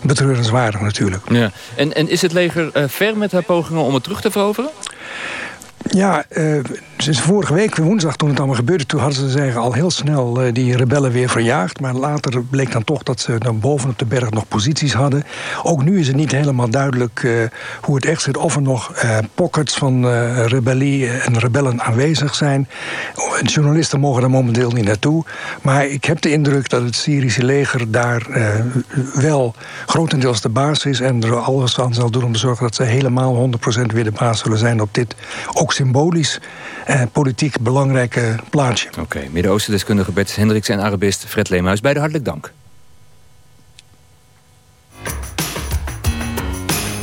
betreurenswaardig natuurlijk. Ja. En, en is het leger ver met haar pogingen om het terug te veroveren? Ja, uh, sinds vorige week, woensdag toen het allemaal gebeurde... toen hadden ze zeggen al heel snel uh, die rebellen weer verjaagd. Maar later bleek dan toch dat ze dan bovenop de berg nog posities hadden. Ook nu is het niet helemaal duidelijk uh, hoe het echt zit. Of er nog pockets van rebellie en rebellen aanwezig zijn. Journalisten mogen er momenteel niet naartoe. Maar ik heb de indruk dat het Syrische leger daar wel grotendeels de baas is... en er alles aan zal doen om te zorgen dat ze helemaal 100% weer de baas zullen zijn op dit... ook symbolisch eh, politiek belangrijke plaatje. Oké, Midden-Oosten-deskundige Bert Hendricks en Arabist Fred Leemhuis. Beide hartelijk dank.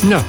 Nou.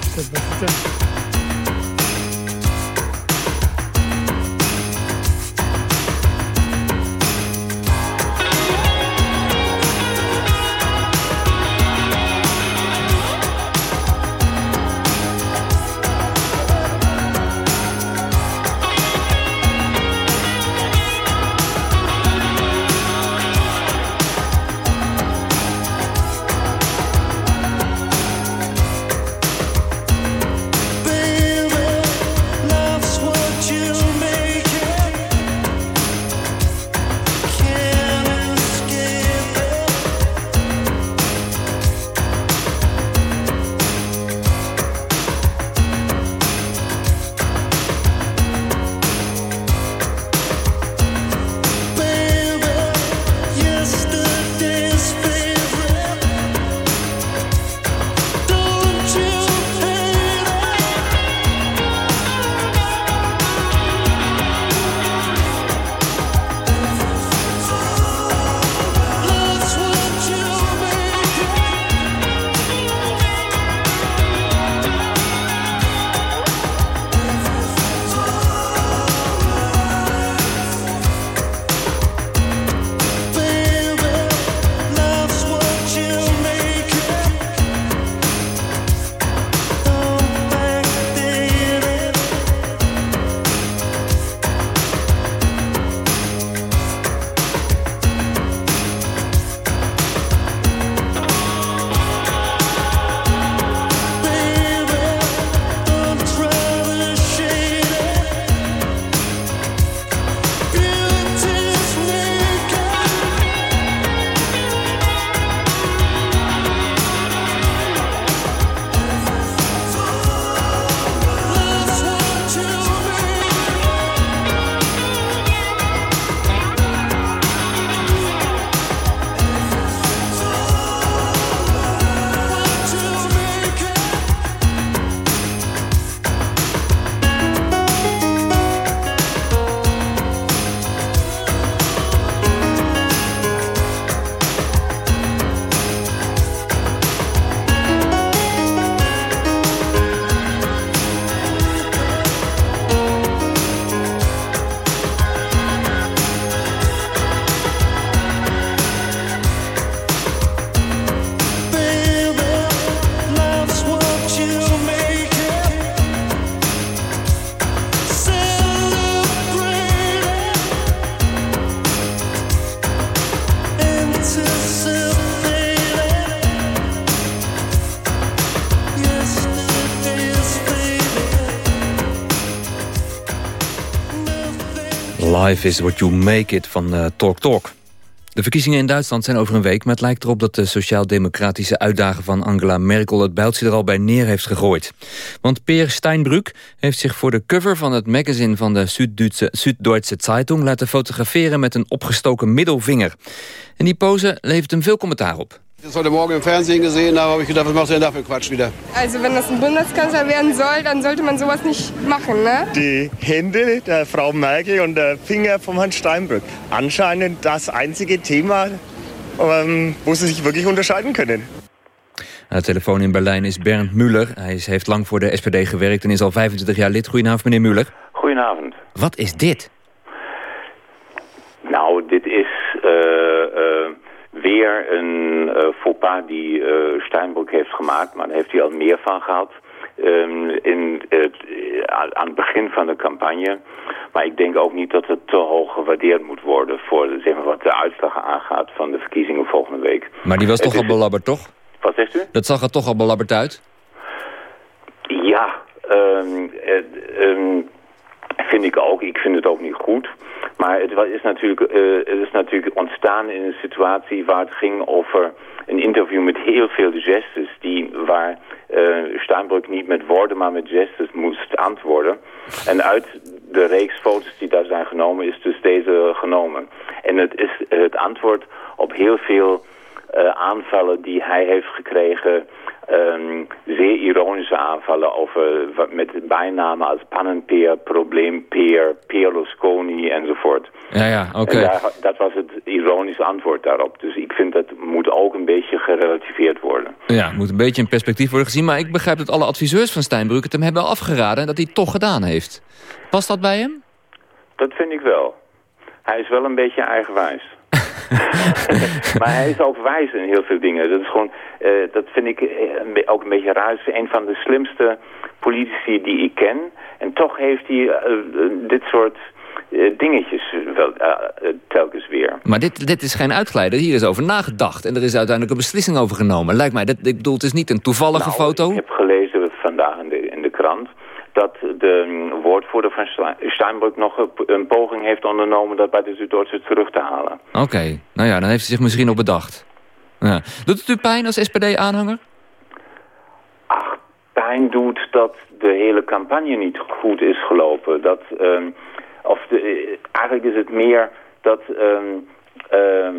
Life is what you make it van eh, Talk Talk. De verkiezingen in Duitsland zijn over een week... maar het lijkt erop dat de sociaal-democratische uitdager van Angela Merkel... het bijltje er al bij neer heeft gegooid. Want Peer Steinbrück heeft zich voor de cover van het magazine... van de Süddeutsche, Süddeutsche Zeitung laten fotograferen... met een opgestoken middelvinger. En die pose levert hem veel commentaar op. Das heute Morgen im Fernsehen gesehen habe, habe ich gedacht, was macht ihr denn da für Quatsch wieder? Also wenn das ein Bundeskanzler werden soll, dann sollte man sowas nicht machen, ne? Die Hände der Frau Merkel und der Finger von Herrn Steinbrück. Anscheinend das einzige Thema, ähm, wo sie sich wirklich unterscheiden können. Aan de telefoon in Berlijn is Bernd Muller. Hij is, heeft lang voor de SPD gewerkt en is al 25 jaar lid. Goedenavond, meneer Muller. Goedenavond. Wat is dit? Nou, dit is eh, weer een eh faux pas die eh Steinbrück heeft gemaakt, maar daar heeft hij al meer van gehad. ehm, in het, eh, aan het begin van de campagne. Maar ik denk ook niet dat het te hoog gewaardeerd moet worden voor zeg maar, wat de uitslagen aangaat van de verkiezingen volgende week. Maar die was Het toch al is- belabberd, toch? Wat zegt u? Dat zag er toch al belabberd uit? Ja, ehm, vind ik ook. Ik vind het ook niet goed. Maar het is natuurlijk, eh, het is natuurlijk ontstaan in een situatie waar het ging over een interview met heel veel gestes, die, waar eh Steinbrück niet met woorden, maar met gestes moest antwoorden. En uit de reeks foto's die daar zijn genomen, is dus deze genomen. En het is het antwoord op heel veel eh, aanvallen die hij heeft gekregen ehm, zeer ironische aanvallen over, wat- met bijnamen als pannenpeer, probleempeer, Berlusconi enzovoort. Ja, ja, oké. Daar, dat was het ironische antwoord daarop. Dus ik vind dat moet ook een beetje gerelativeerd worden. Ja, moet een beetje in perspectief worden gezien. Maar ik begrijp dat alle adviseurs van Steinbrück het hem hebben afgeraden... en dat hij het toch gedaan heeft. Past dat bij hem? Dat vind ik wel. Hij is wel een beetje eigenwijs. maar hij is ook wijs in heel veel dingen. Dat is gewoon, eh, dat vind ik eh, ook een beetje raar. Hij is een van de slimste politici die ik ken. En toch heeft hij eh, dit soort dingetjes wel, telkens weer. Maar dit, dit is geen uitglijder. Hier is over nagedacht. En er is uiteindelijk een beslissing over genomen. Lijkt mij, dat, ik bedoel, het is niet een toevallige Nou, foto. Ik heb gelezen vandaag in de, in de krant dat de woordvoerder van Ste- Steinbrück nog een, poging heeft ondernomen dat bij de Zuid-Duitse terug te halen. Oké, nou ja, dan heeft hij zich misschien op bedacht. Ja. Doet het u pijn als SPD-aanhanger? pijn doet dat de hele campagne niet goed is gelopen. Dat, ehm, of de, eh, eigenlijk is het meer dat ehm, ehm,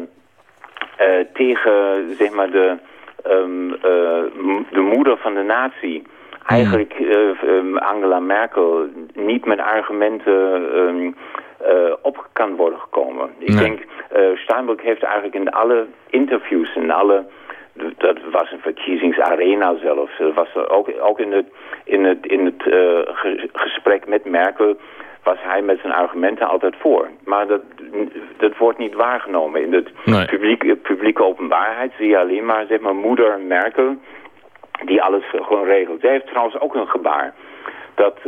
eh, tegen zeg maar, de, eh, de moeder van de natie... eigenlijk eh, ehm, Angela Merkel niet met argumenten ehm, eh, op kan worden gekomen. Ik denk, eh Steinbrück heeft eigenlijk in alle interviews, in alle dat was een verkiezingsarena zelfs. Dat was er ook, ook in het, in het, in het ge- gesprek met Merkel was hij met zijn argumenten altijd voor. Maar dat, dat wordt niet waargenomen. In het Nee. publiek, publieke openbaarheid zie je alleen maar, zeg maar moeder Merkel die alles gewoon regelt. Zij heeft trouwens ook een gebaar. Dat,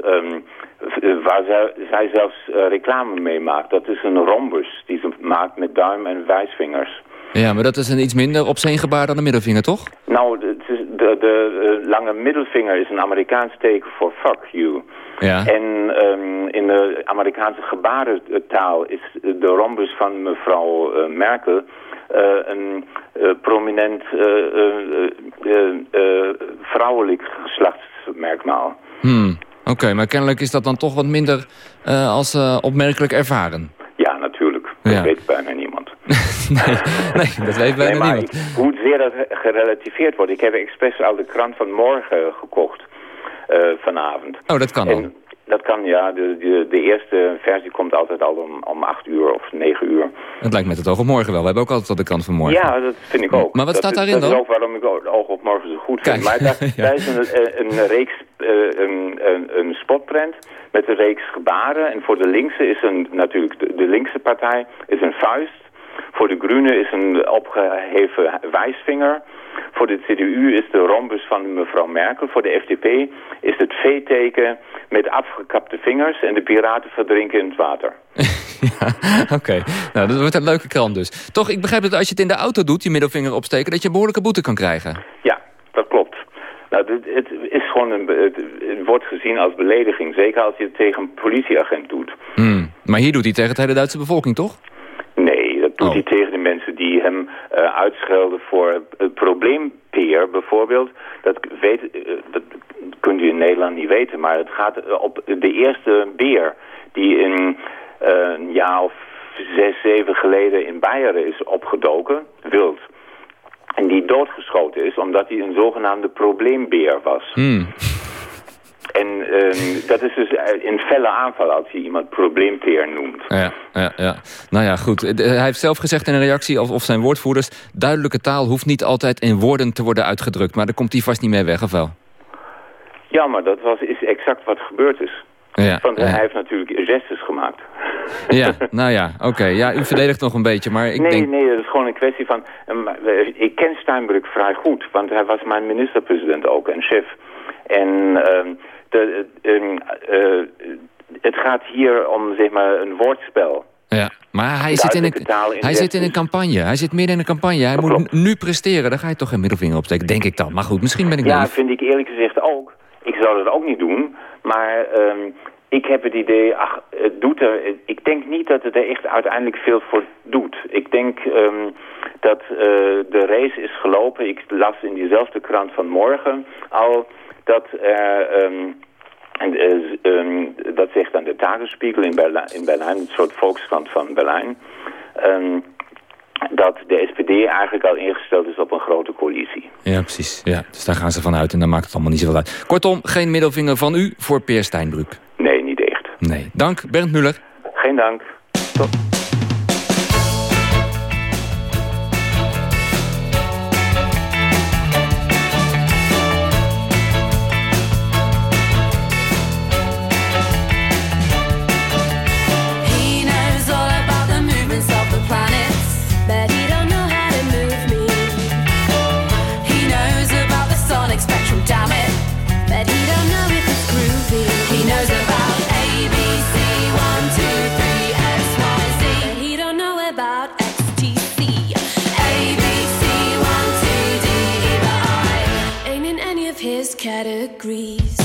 v- waar zij, zij zelfs eh, reclame mee maakt. Dat is een rhombus die ze maakt met duim en wijsvingers. Ja, maar dat is een iets minder obscene gebaar dan de middelvinger, toch? Nou, de, de, de eh, lange middelvinger is een Amerikaans teken voor fuck you. Ja. En ehm, in de Amerikaanse gebarentaal is de rhombus van mevrouw Merkel een eh, prominent eh, eh, eh, eh, vrouwelijk geslachtsmerkmaal. Hmm, oké, maar kennelijk is dat dan toch wat minder eh, als eh, opmerkelijk ervaren. Ja, natuurlijk. Dat Ja. weet bijna niemand. nee, nee, dat weet bijna Nee, niemand. ik- zeer dat gerelativeerd wordt. Ik heb expres al de krant van morgen gekocht eh, vanavond. Oh, dat kan En al. Dat kan, ja. De, de, de eerste versie komt altijd al om, om acht uur of negen uur. Het lijkt met het oog op morgen wel. We hebben ook altijd al de kant van morgen. Ja, dat vind ik ook. Maar wat dat staat is, daarin dat dan? is ook waarom ik o- Oog op Morgen zo goed Kijk. vind. Maar daar, Ja. daar is een, een, een reeks, eh, een, een, een spotprint met een reeks gebaren. En voor de linkse is een, natuurlijk, de, de linkse partij is een vuist. Voor de Groenen is een opgeheven wijsvinger. Voor de CDU is de rhombus van mevrouw Merkel. Voor de FDP is het V-teken met afgekapte vingers. En de piraten verdrinken in het water. Oké, nou, dat wordt een leuke krant dus. Toch, ik begrijp dat als je het in de auto doet, je middelvinger opsteken... dat je een behoorlijke boete kan krijgen. Ja, dat klopt. Nou, dit, het is gewoon een, be- het, het wordt gezien als belediging. Zeker als je het tegen een politieagent doet. Hmm, Maar hier doet hij tegen het hele Duitse bevolking, toch? Oh. doet hij tegen de mensen die hem eh, uitschelden voor het probleempeer bijvoorbeeld. Dat, weet, eh, dat kunt u in Nederland niet weten, maar het gaat eh, op de eerste beer die in een jaar of zes, zeven geleden in Beieren is opgedoken, wild. En die doodgeschoten is omdat hij een zogenaamde probleembeer was. Hmm. En ehm, dat is dus eh, een felle aanval als je iemand probleempeer noemt. Ja, ja, ja. Nou ja, goed. Eh, Hij heeft zelf gezegd in een reactie, of, of zijn woordvoerders... duidelijke taal hoeft niet altijd in woorden te worden uitgedrukt. Maar daar komt hij vast niet mee weg, of wel? Ja, maar dat was, is exact wat gebeurd is. Ja, Want ja. hij heeft natuurlijk gestes gemaakt. Ja, nou ja, oké. Ja, u verdedigt nog een beetje, maar ik nee, denk... nee, dat is gewoon een kwestie van... eh, maar, eh, Ik ken Steinbrück vrij goed, want hij was mijn minister-president ook en chef. En ehm, de, ehm, eh, het gaat hier om, zeg maar, een woordspel. Ja, maar hij, zit in, een, hij zit in een campagne. Hij zit midden in een campagne. Hij moet nu presteren. Dan ga je toch geen middelvinger opsteken, denk ik dan. Maar goed, misschien ben ik Ja, vind ik eerlijk gezegd ook. Ik zou dat ook niet doen. Maar ehm, ik heb het idee, ach, het doet er... Ik denk niet dat het er echt uiteindelijk veel voor doet. Ik denk ehm, dat eh, de race is gelopen. Ik las in diezelfde krant van morgen al dat ehm, en, eh, ehm, dat zegt dan de Tagesspiegel in Berlijn, in Berlijn een soort volkskrant van Berlijn... ehm, dat de SPD eigenlijk al ingesteld is op een grote coalitie. Ja, precies. Ja, dus daar gaan ze vanuit en dan maakt het allemaal niet zoveel uit. Kortom, geen middelvinger van u voor Peer Steinbrück. Nee, niet echt. Nee. Dank, Bernd Muller. Geen dank. Tot. Categories.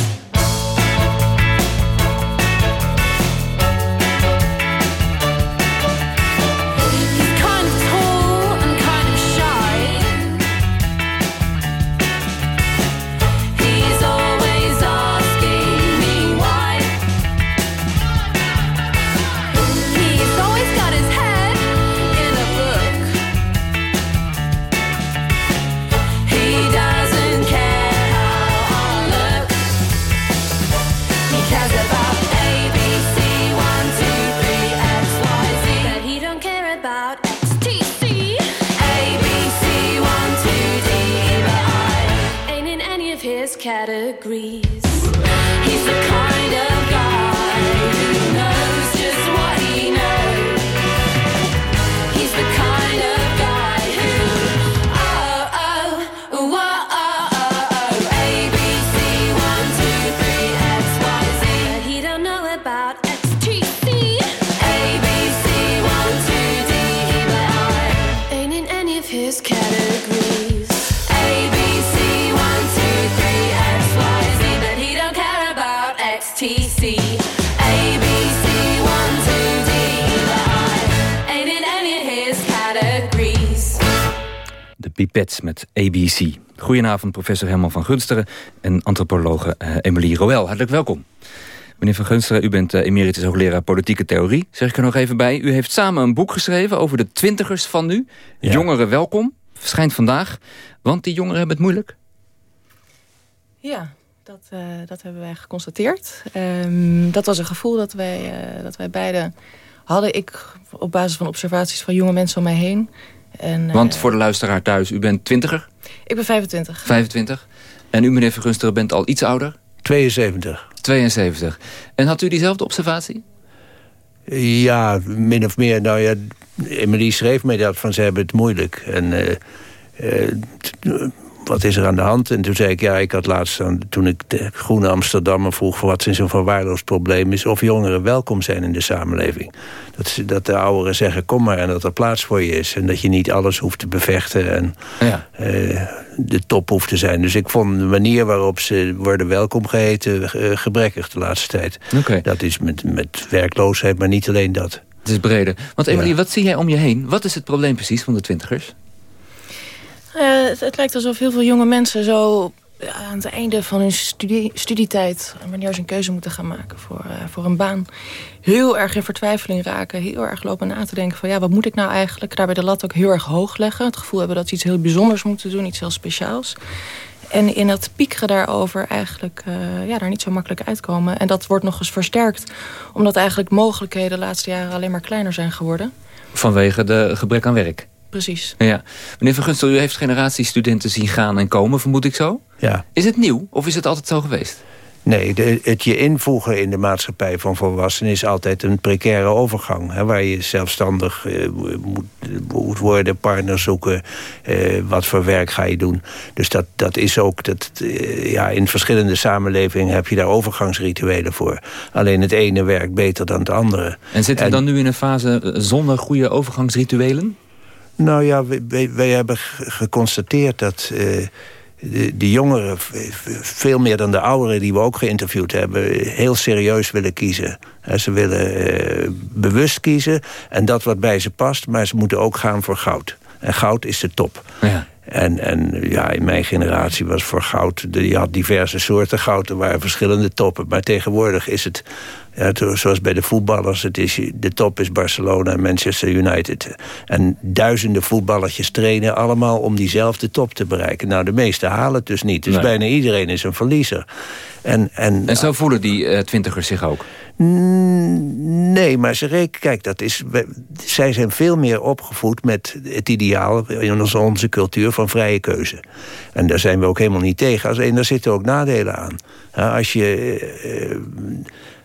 De Pipets met ABC. Goedenavond, professor Herman van Gunsteren... en antropologe eh, Emily Roel. Hartelijk welkom. Meneer van Gunsteren, u bent eh, emeritus hoogleraar politieke theorie. Zeg ik er nog even bij. U heeft samen een boek geschreven over de twintigers van nu. Jongeren welkom. Verschijnt vandaag. Want die jongeren hebben het moeilijk. Ja, dat, eh, dat hebben wij geconstateerd. Ehm, dat was een gevoel dat wij, eh, dat wij beiden hadden. Ik op basis van observaties van jonge mensen om mij heen. En, eh, Want voor de luisteraar thuis, u bent twintiger, Ik ben 25. 25. En u, meneer van Gunsteren, bent al iets ouder? 72. 72. En had u diezelfde observatie? Ja, min of meer. Nou ja, Emily schreef mij dat van ze hebben het moeilijk. En eh, eh, wat is er aan de hand? En toen zei ik, ja, ik had laatst, aan- toen ik de Groene Amsterdammer vroeg... voor wat is zo'n verwaarloosd probleem is... of jongeren welkom zijn in de samenleving. Dat, ze- dat de ouderen zeggen, kom maar, en dat er plaats voor je is. En dat je niet alles hoeft te bevechten en eh, de top hoeft te zijn. Dus ik vond de manier waarop ze worden welkom geheten... eh, gebrekkig de laatste tijd. Dat is met, met werkloosheid, maar niet alleen dat. Het is breder. Want Emily, wat zie jij om je heen? Wat is het probleem precies van de twintigers? Eh, het, het lijkt alsof heel veel jonge mensen zo aan het einde van hun studie, studietijd... wanneer ze een keuze moeten gaan maken voor, eh, voor een baan... heel erg in vertwijfeling raken. Heel erg lopen na te denken van ja, wat moet ik nou eigenlijk? Daarbij de lat ook heel erg hoog leggen. Het gevoel hebben dat ze iets heel bijzonders moeten doen. Iets heel speciaals. En in dat piekeren daarover eigenlijk eh, ja, daar niet zo makkelijk uitkomen. En dat wordt nog eens versterkt. Omdat eigenlijk mogelijkheden de laatste jaren alleen maar kleiner zijn geworden. Vanwege de gebrek aan werk. Precies. Ja. Meneer Van Gunstel, u heeft generaties studenten zien gaan en komen, vermoed ik zo. Ja. Is het nieuw of is het altijd zo geweest? Nee, de, het je invoegen in de maatschappij van volwassenen... is altijd een precaire overgang. Hè, waar je zelfstandig eh, moet, moet worden, partner zoeken. eh, wat voor werk ga je doen. Dus dat, dat is ook... Dat, eh, ja, in verschillende samenlevingen heb je daar overgangsrituelen voor. Alleen het ene werkt beter dan het andere. En zitten we dan nu in een fase zonder goede overgangsrituelen? Nou ja, wij, wij- hebben ge- geconstateerd dat eh, de, de jongeren... veel meer dan de ouderen die we ook geïnterviewd hebben... heel serieus willen kiezen. En ze willen eh, bewust kiezen en dat wat bij ze past... maar ze moeten ook gaan voor goud. En goud is de top. Ja. En, en ja, in mijn generatie was voor goud... Je had diverse soorten goud, er waren verschillende toppen. Maar tegenwoordig is het ja, zoals bij de voetballers, het is, de top is Barcelona en Manchester United. En duizenden voetballertjes trainen allemaal om diezelfde top te bereiken. Nou, de meeste halen het dus niet. Dus Nee. bijna iedereen is een verliezer. En, en, En zo voelen die eh, twintigers zich ook. Mm, Nee, maar ze rekenen, kijk, dat is, zij zijn veel meer opgevoed met het ideaal in onze, onze cultuur van vrije keuze. En daar zijn we ook helemaal niet tegen. Als- En daar zitten ook nadelen aan. Als, je, eh,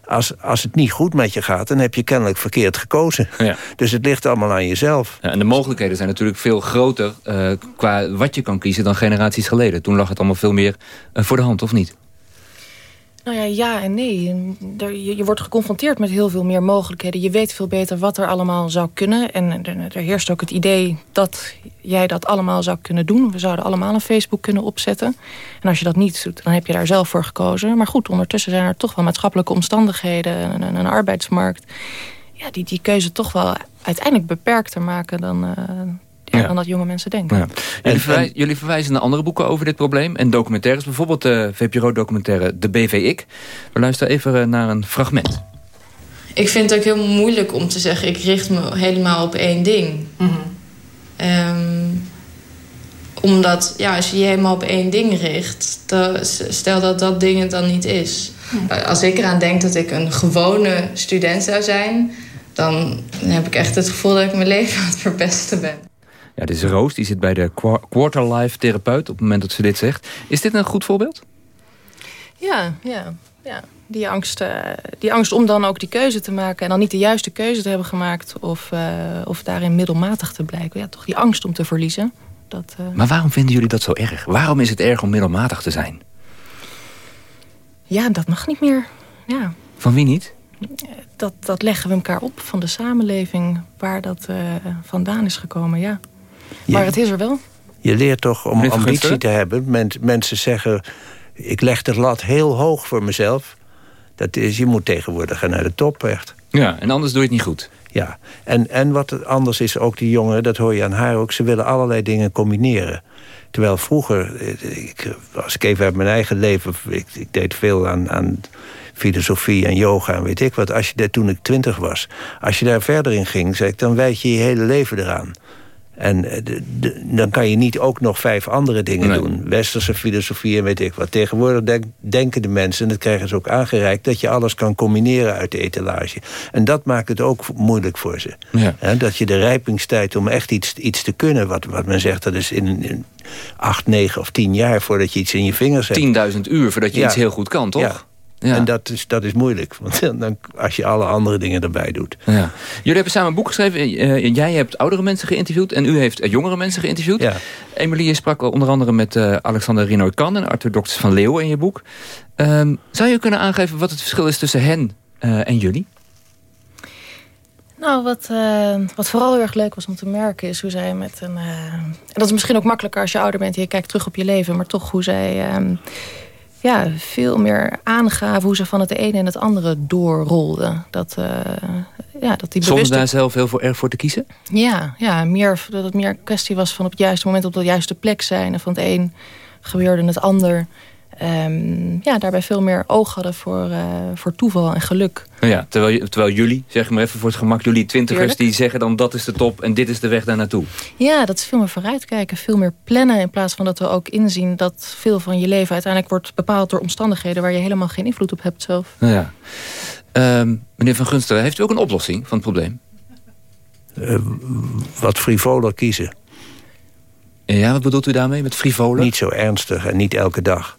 als, als het niet goed met je gaat, dan heb je kennelijk verkeerd gekozen. Ja. Dus het ligt allemaal aan jezelf. Ja, en de mogelijkheden zijn natuurlijk veel groter eh, qua wat je kan kiezen dan generaties geleden. Toen lag het allemaal veel meer eh, voor de hand, of niet? Nou ja, ja en nee. Je, je wordt geconfronteerd met heel veel meer mogelijkheden. Je weet veel beter wat er allemaal zou kunnen. En er, er heerst ook het idee dat jij dat allemaal zou kunnen doen. We zouden allemaal een Facebook kunnen opzetten. En als je dat niet doet, dan heb je daar zelf voor gekozen. Maar goed, ondertussen zijn er toch wel maatschappelijke omstandigheden... en een, een arbeidsmarkt... Ja, die die keuze toch wel uiteindelijk beperkter maken dan, eh, ja, Ja. dan dat jonge mensen denken. Ja. Jullie, verwij- jullie verwijzen naar andere boeken over dit probleem en documentaires. Bijvoorbeeld de VPRO-documentaire De BV-Ik. We luisteren even eh, naar een fragment. Ik vind het ook heel moeilijk om te zeggen... ik richt me helemaal op één ding. Ehm, omdat ja, als je je helemaal op één ding richt... dan, stel dat dat ding het dan niet is. Als ik eraan denk dat ik een gewone student zou zijn... dan heb ik echt het gevoel dat ik mijn leven aan het verpesten ben. Ja, dit is Roos, die zit bij de Qua- Quarterlife therapeut... op het moment dat ze dit zegt. Is dit een goed voorbeeld? Ja, ja, ja. Die angst, eh, die angst om dan ook die keuze te maken... en dan niet de juiste keuze te hebben gemaakt... of, eh, of daarin middelmatig te blijken. Ja, toch die angst om te verliezen. Dat, eh, Maar waarom vinden jullie dat zo erg? Waarom is het erg om middelmatig te zijn? ja, dat mag niet meer. Ja, Van wie niet? dat, dat leggen we elkaar op van de samenleving... waar dat vandaan is gekomen, ja. Maar het is er wel. Je leert toch om Meneer ambitie te hebben. Men- mensen zeggen, ik leg de lat heel hoog voor mezelf. Dat is, je moet tegenwoordig gaan naar de top, echt. Ja, en anders doe je het niet goed. Ja, en, en wat anders is, ook die jongeren, dat hoor je aan haar ook... ze willen allerlei dingen combineren. Terwijl vroeger, eh, ik, als ik even uit mijn eigen leven... ik, ik deed veel aan, aan filosofie en yoga en weet ik wat... Als je daar, toen ik twintig was, als je daar verder in ging... Zei ik, dan wijd je je hele leven eraan. En eh, de- de- dan kan je niet ook nog vijf andere dingen doen. Westerse filosofie en weet ik wat. Tegenwoordig denk- denken de mensen, en dat krijgen ze ook aangereikt... dat je alles kan combineren uit de etalage. En dat maakt het ook moeilijk voor ze. Ja. Dat je de rijpingstijd om echt iets, iets te kunnen... Wat, wat men zegt, dat is in, in acht, negen of tien jaar... voordat je iets in je vingers hebt. 10.000 uur voordat je Ja. iets heel goed kan, toch? Ja. En dat is, dat is moeilijk. Want dan, als je alle andere dingen erbij doet. Ja. Jullie hebben samen een boek geschreven. Eh, jij hebt oudere mensen geïnterviewd en u heeft eh, jongere mensen geïnterviewd. Ja. Emilie, je sprak onder andere met eh, Alexander Rinoy Kan en Arthur Dokters van Leeuwen in je boek. Ehm, zou je kunnen aangeven wat het verschil is tussen hen eh, en jullie? Nou, wat, eh, wat vooral heel erg leuk was om te merken is hoe zij met een... eh, en dat is misschien ook makkelijker als je ouder bent en je kijkt terug op je leven. Maar toch hoe zij ehm, ja, veel meer aangaven hoe ze van het ene en het andere doorrolden. Dat, eh, ja, dat die Zonder bewuste... daar zelf heel veel erg voor te kiezen? Ja, ja meer, dat het meer een kwestie was van op het juiste moment op de juiste plek zijn. En van het een gebeurde het ander. Ehm, ja, daarbij veel meer oog hadden voor, eh, voor toeval en geluk. Ja, terwijl, terwijl jullie, zeg maar even voor het gemak, jullie twintigers die zeggen dan dat is de top en dit is de weg daar naartoe. Ja, dat is veel meer vooruitkijken, veel meer plannen... in plaats van dat we ook inzien dat veel van je leven... uiteindelijk wordt bepaald door omstandigheden... waar je helemaal geen invloed op hebt zelf. Nou ja. Ehm, meneer Van Gunster, heeft u ook een oplossing van het probleem? Eh, wat frivoler kiezen. Ja, wat bedoelt u daarmee met frivoler? Niet zo ernstig en niet elke dag.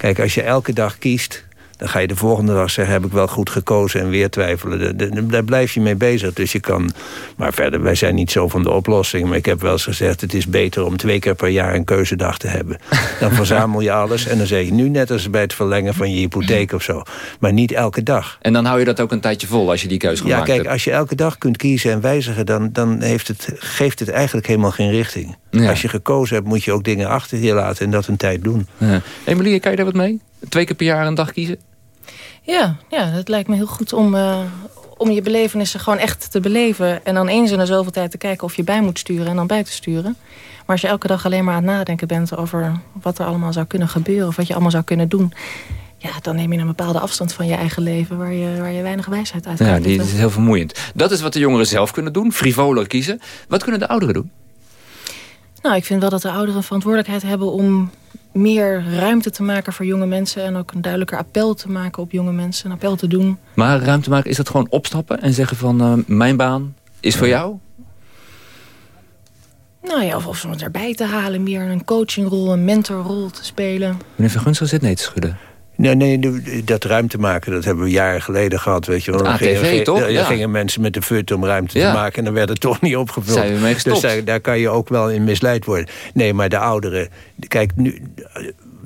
Kijk, als je elke dag kiest... dan ga je de volgende dag zeggen... heb ik wel goed gekozen en weer twijfelen. Daar blijf je mee bezig. Dus je kan... Maar verder, wij zijn niet zo van de oplossing. Maar ik heb wel eens gezegd... het is beter om twee keer per jaar een keuzedag te hebben. Dan verzamel je alles en dan zeg je nu net als bij het verlengen van je hypotheek of zo. Maar niet elke dag. En dan hou je dat ook een tijdje vol als je die keuze Ja, gemaakt kijk, hebt. als je elke dag kunt kiezen en wijzigen... dan, dan heeft het, geeft het eigenlijk helemaal geen richting. Ja. Als je gekozen hebt, moet je ook dingen achter je laten... en dat een tijd doen. Ja. Emilie, kan je daar wat mee? Twee keer per jaar een dag kiezen? Ja, ja het lijkt me heel goed om, eh, om je belevenissen gewoon echt te beleven. En dan eens in de zoveel tijd te kijken of je bij moet sturen en dan bij te sturen. als je elke dag alleen maar aan het nadenken bent... over wat er allemaal zou kunnen gebeuren... of wat je allemaal zou kunnen doen... ja, dan neem je een bepaalde afstand van je eigen leven... waar je, waar je weinig wijsheid uit Ja, die is heel vermoeiend. Dat is wat de jongeren zelf kunnen doen, frivoler kiezen. Wat kunnen de ouderen doen? Nou, ik vind wel dat de ouderen verantwoordelijkheid hebben om meer ruimte te maken voor jonge mensen... en ook een duidelijker appel te maken op jonge mensen, een appel te doen. Maar ruimte maken, is dat gewoon opstappen en zeggen van... Uh, mijn baan is voor jou? Nou ja, of, of ze erbij te halen, meer een coachingrol, een mentorrol te spelen. Meneer Vergunsel zit nee te schudden. Nee, nee, dat ruimte maken, dat hebben we jaren geleden gehad. Weet je wel. Dan ATV, gingen, toch? Dan Ja. gingen mensen met de fut om ruimte Ja. te maken... en dan werd het toch niet opgevuld. Zijn we mee gestopt. dus daar, daar kan je ook wel in misleid worden. Nee, maar de ouderen... Kijk, nu,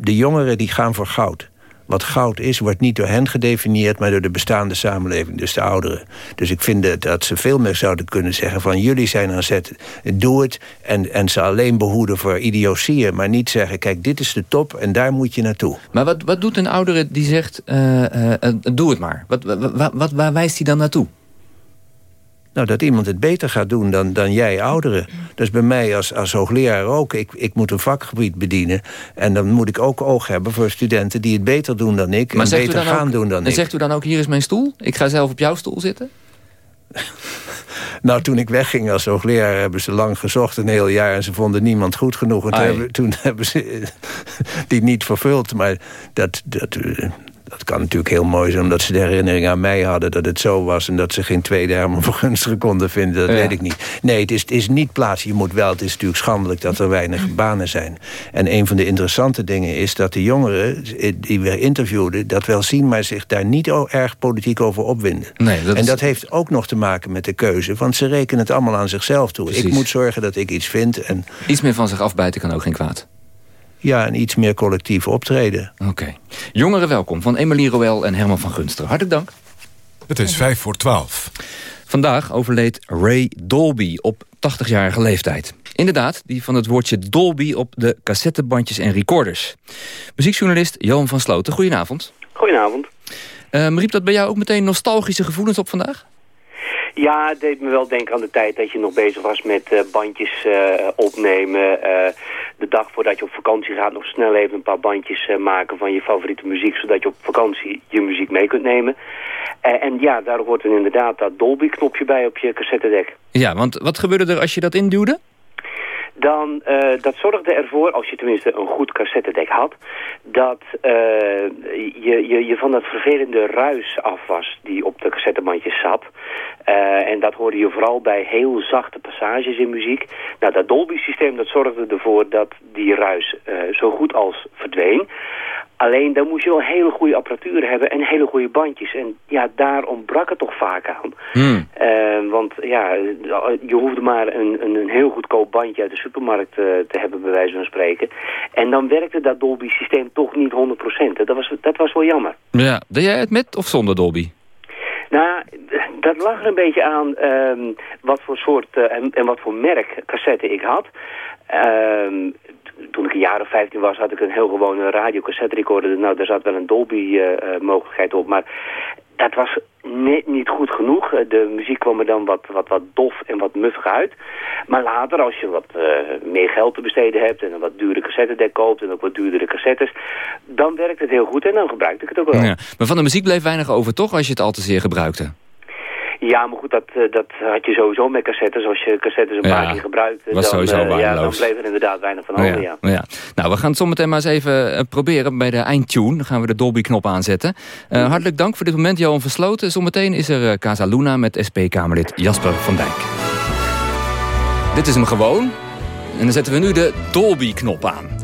de jongeren die gaan voor goud. Wat goud is, wordt niet door hen gedefinieerd... maar door de bestaande samenleving, dus de ouderen. Dus ik vind dat, ze veel meer zouden kunnen zeggen... van jullie zijn aan zet, doe het... En, en ze alleen behoeden voor idiotieën... maar niet zeggen, kijk, dit is de top en daar moet je naartoe. Maar wat, wat doet een oudere die zegt, eh, eh, eh, doe het maar? Wat, wat- waar wijst hij dan naartoe? Nou, dat iemand het beter gaat doen dan, dan jij ouderen. Dus bij mij als, als hoogleraar ook. Ik, ik moet een vakgebied bedienen. En dan moet ik ook oog hebben voor studenten die het beter doen dan ik. en beter gaan ook, doen dan en ik. zegt u dan ook, hier is mijn stoel? Ik ga zelf op jouw stoel zitten? Nou, toen ik wegging als hoogleraar hebben ze lang gezocht, een heel jaar. En ze vonden niemand goed genoeg. En toen hebben, toen hebben ze die niet vervuld. Maar dat, dat, eh, dat kan natuurlijk heel mooi zijn... omdat ze de herinnering aan mij hadden dat het zo was... en dat ze geen tweede Herman van Gunstigen konden vinden. Dat Ja. weet ik niet. Nee, het is, het is niet plaats. Je moet wel, het is natuurlijk schandelijk dat er weinig banen zijn. En een van de interessante dingen is dat de jongeren... die we interviewden, dat wel zien... maar zich daar niet erg politiek over opwinden. Nee, dat en is- dat heeft ook nog te maken met de keuze. Want ze rekenen het allemaal aan zichzelf toe. Precies. Ik moet zorgen dat ik iets vind. En Iets meer van zich afbijten kan ook geen kwaad. Ja, een iets meer collectief optreden. Oké. Jongeren welkom van Emily Roel en Herman van Gunster. Hartelijk dank. Het is vijf voor twaalf. Vandaag overleed Ray Dolby op 80-jarige leeftijd. Inderdaad, die van het woordje Dolby op de cassettebandjes en recorders. Muziekjournalist Johan van Sloten, goedenavond. Goedenavond. Ehm, riep dat bij jou ook meteen nostalgische gevoelens op vandaag? Ja, het deed me wel denken aan de tijd dat je nog bezig was met eh, bandjes eh, opnemen. eh, de dag voordat je op vakantie gaat nog snel even een paar bandjes maken van je favoriete muziek. Zodat je op vakantie je muziek mee kunt nemen. En ja, daar hoort dan inderdaad dat Dolby-knopje bij op je cassettedek. Ja, want wat gebeurde er als je dat induwde? Dan, eh, dat zorgde ervoor, als je tenminste een goed cassettedek had, dat eh, je, je, je van dat vervelende ruis af was die op de cassettebandjes zat. Eh, en dat hoorde je vooral bij heel zachte passages in muziek. Nou, dat Dolby-systeem dat zorgde ervoor dat die ruis zo goed als verdween. Alleen dan moest je wel hele goede apparatuur hebben en hele goede bandjes. En ja, daar ontbrak het toch vaak aan. Eh, want ja, je hoefde maar een, een, een heel goedkoop bandje uit de supermarkt eh, te hebben, bij wijze van spreken. En dan werkte dat Dolby-systeem toch niet 100%. Dat was, dat was wel jammer. Ja, deed jij het met of zonder Dolby? Nou, dat lag er een beetje aan ehm, wat voor soort eh, en, en wat voor merk cassette ik had. Ehm, t- toen ik een jaar of 15 was, had ik een heel gewone radiocassette recorder. Nou, daar zat wel een Dolby-mogelijkheid op, maar dat was net niet goed genoeg. Eh, De muziek kwam er dan wat, wat, wat dof en wat muffig uit. Maar later, als je wat eh, meer geld te besteden hebt... en een wat dure cassettedek koopt en ook wat duurdere cassettes... dan werkt het heel goed en dan gebruikte ik het ook wel. Ja. Maar van de muziek bleef weinig over, toch? Als je het al te zeer gebruikte. Ja, maar goed, dat, eh, dat had je sowieso met cassettes. Als je cassettes een Ja, paar keer gebruikte, was dan, sowieso eh, ja, dan bleef er inderdaad weinig van over, ja. ja. ja. Nou, we gaan het zometeen maar eens even eh, proberen bij de eindtune. Dan gaan we de Dolby-knop aanzetten. Hartelijk dank voor dit moment, Johan Versloten. Zometeen is er Casa Luna met SP-Kamerlid Jasper van Dijk. Dit is hem gewoon. En dan zetten we nu de Dolby-knop aan.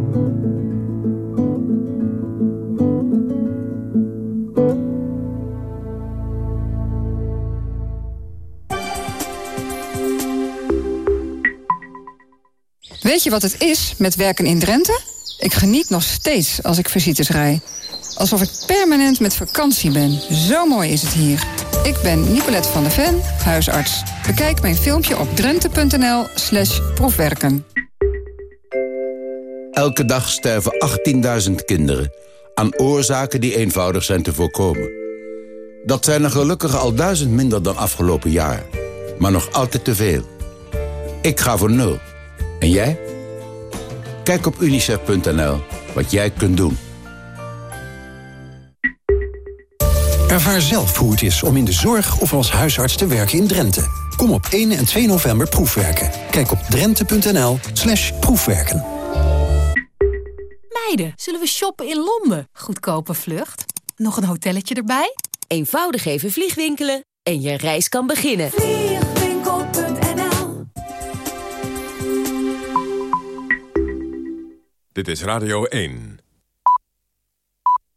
Weet je wat het is met werken in Drenthe? Ik geniet nog steeds als ik visites rij. Alsof ik permanent met vakantie ben. Zo mooi is het hier. Ik ben Nicolette van der Ven, huisarts. Bekijk mijn filmpje op drenthe.nl slash proefwerken. Elke dag sterven 18.000 kinderen aan oorzaken die eenvoudig zijn te voorkomen. Dat zijn er gelukkig al duizend minder dan afgelopen jaar. Maar nog altijd te veel. Ik ga voor nul. En jij? Kijk op unicef.nl wat jij kunt doen. Ervaar zelf hoe het is om in de zorg of als huisarts te werken in Drenthe. Kom op 1 en 2 november proefwerken. Kijk op drenthe.nl slash proefwerken. Meiden, zullen we shoppen in Londen? Goedkope vlucht. Nog een hotelletje erbij? Eenvoudig even vliegwinkelen en je reis kan beginnen. Dit is Radio 1.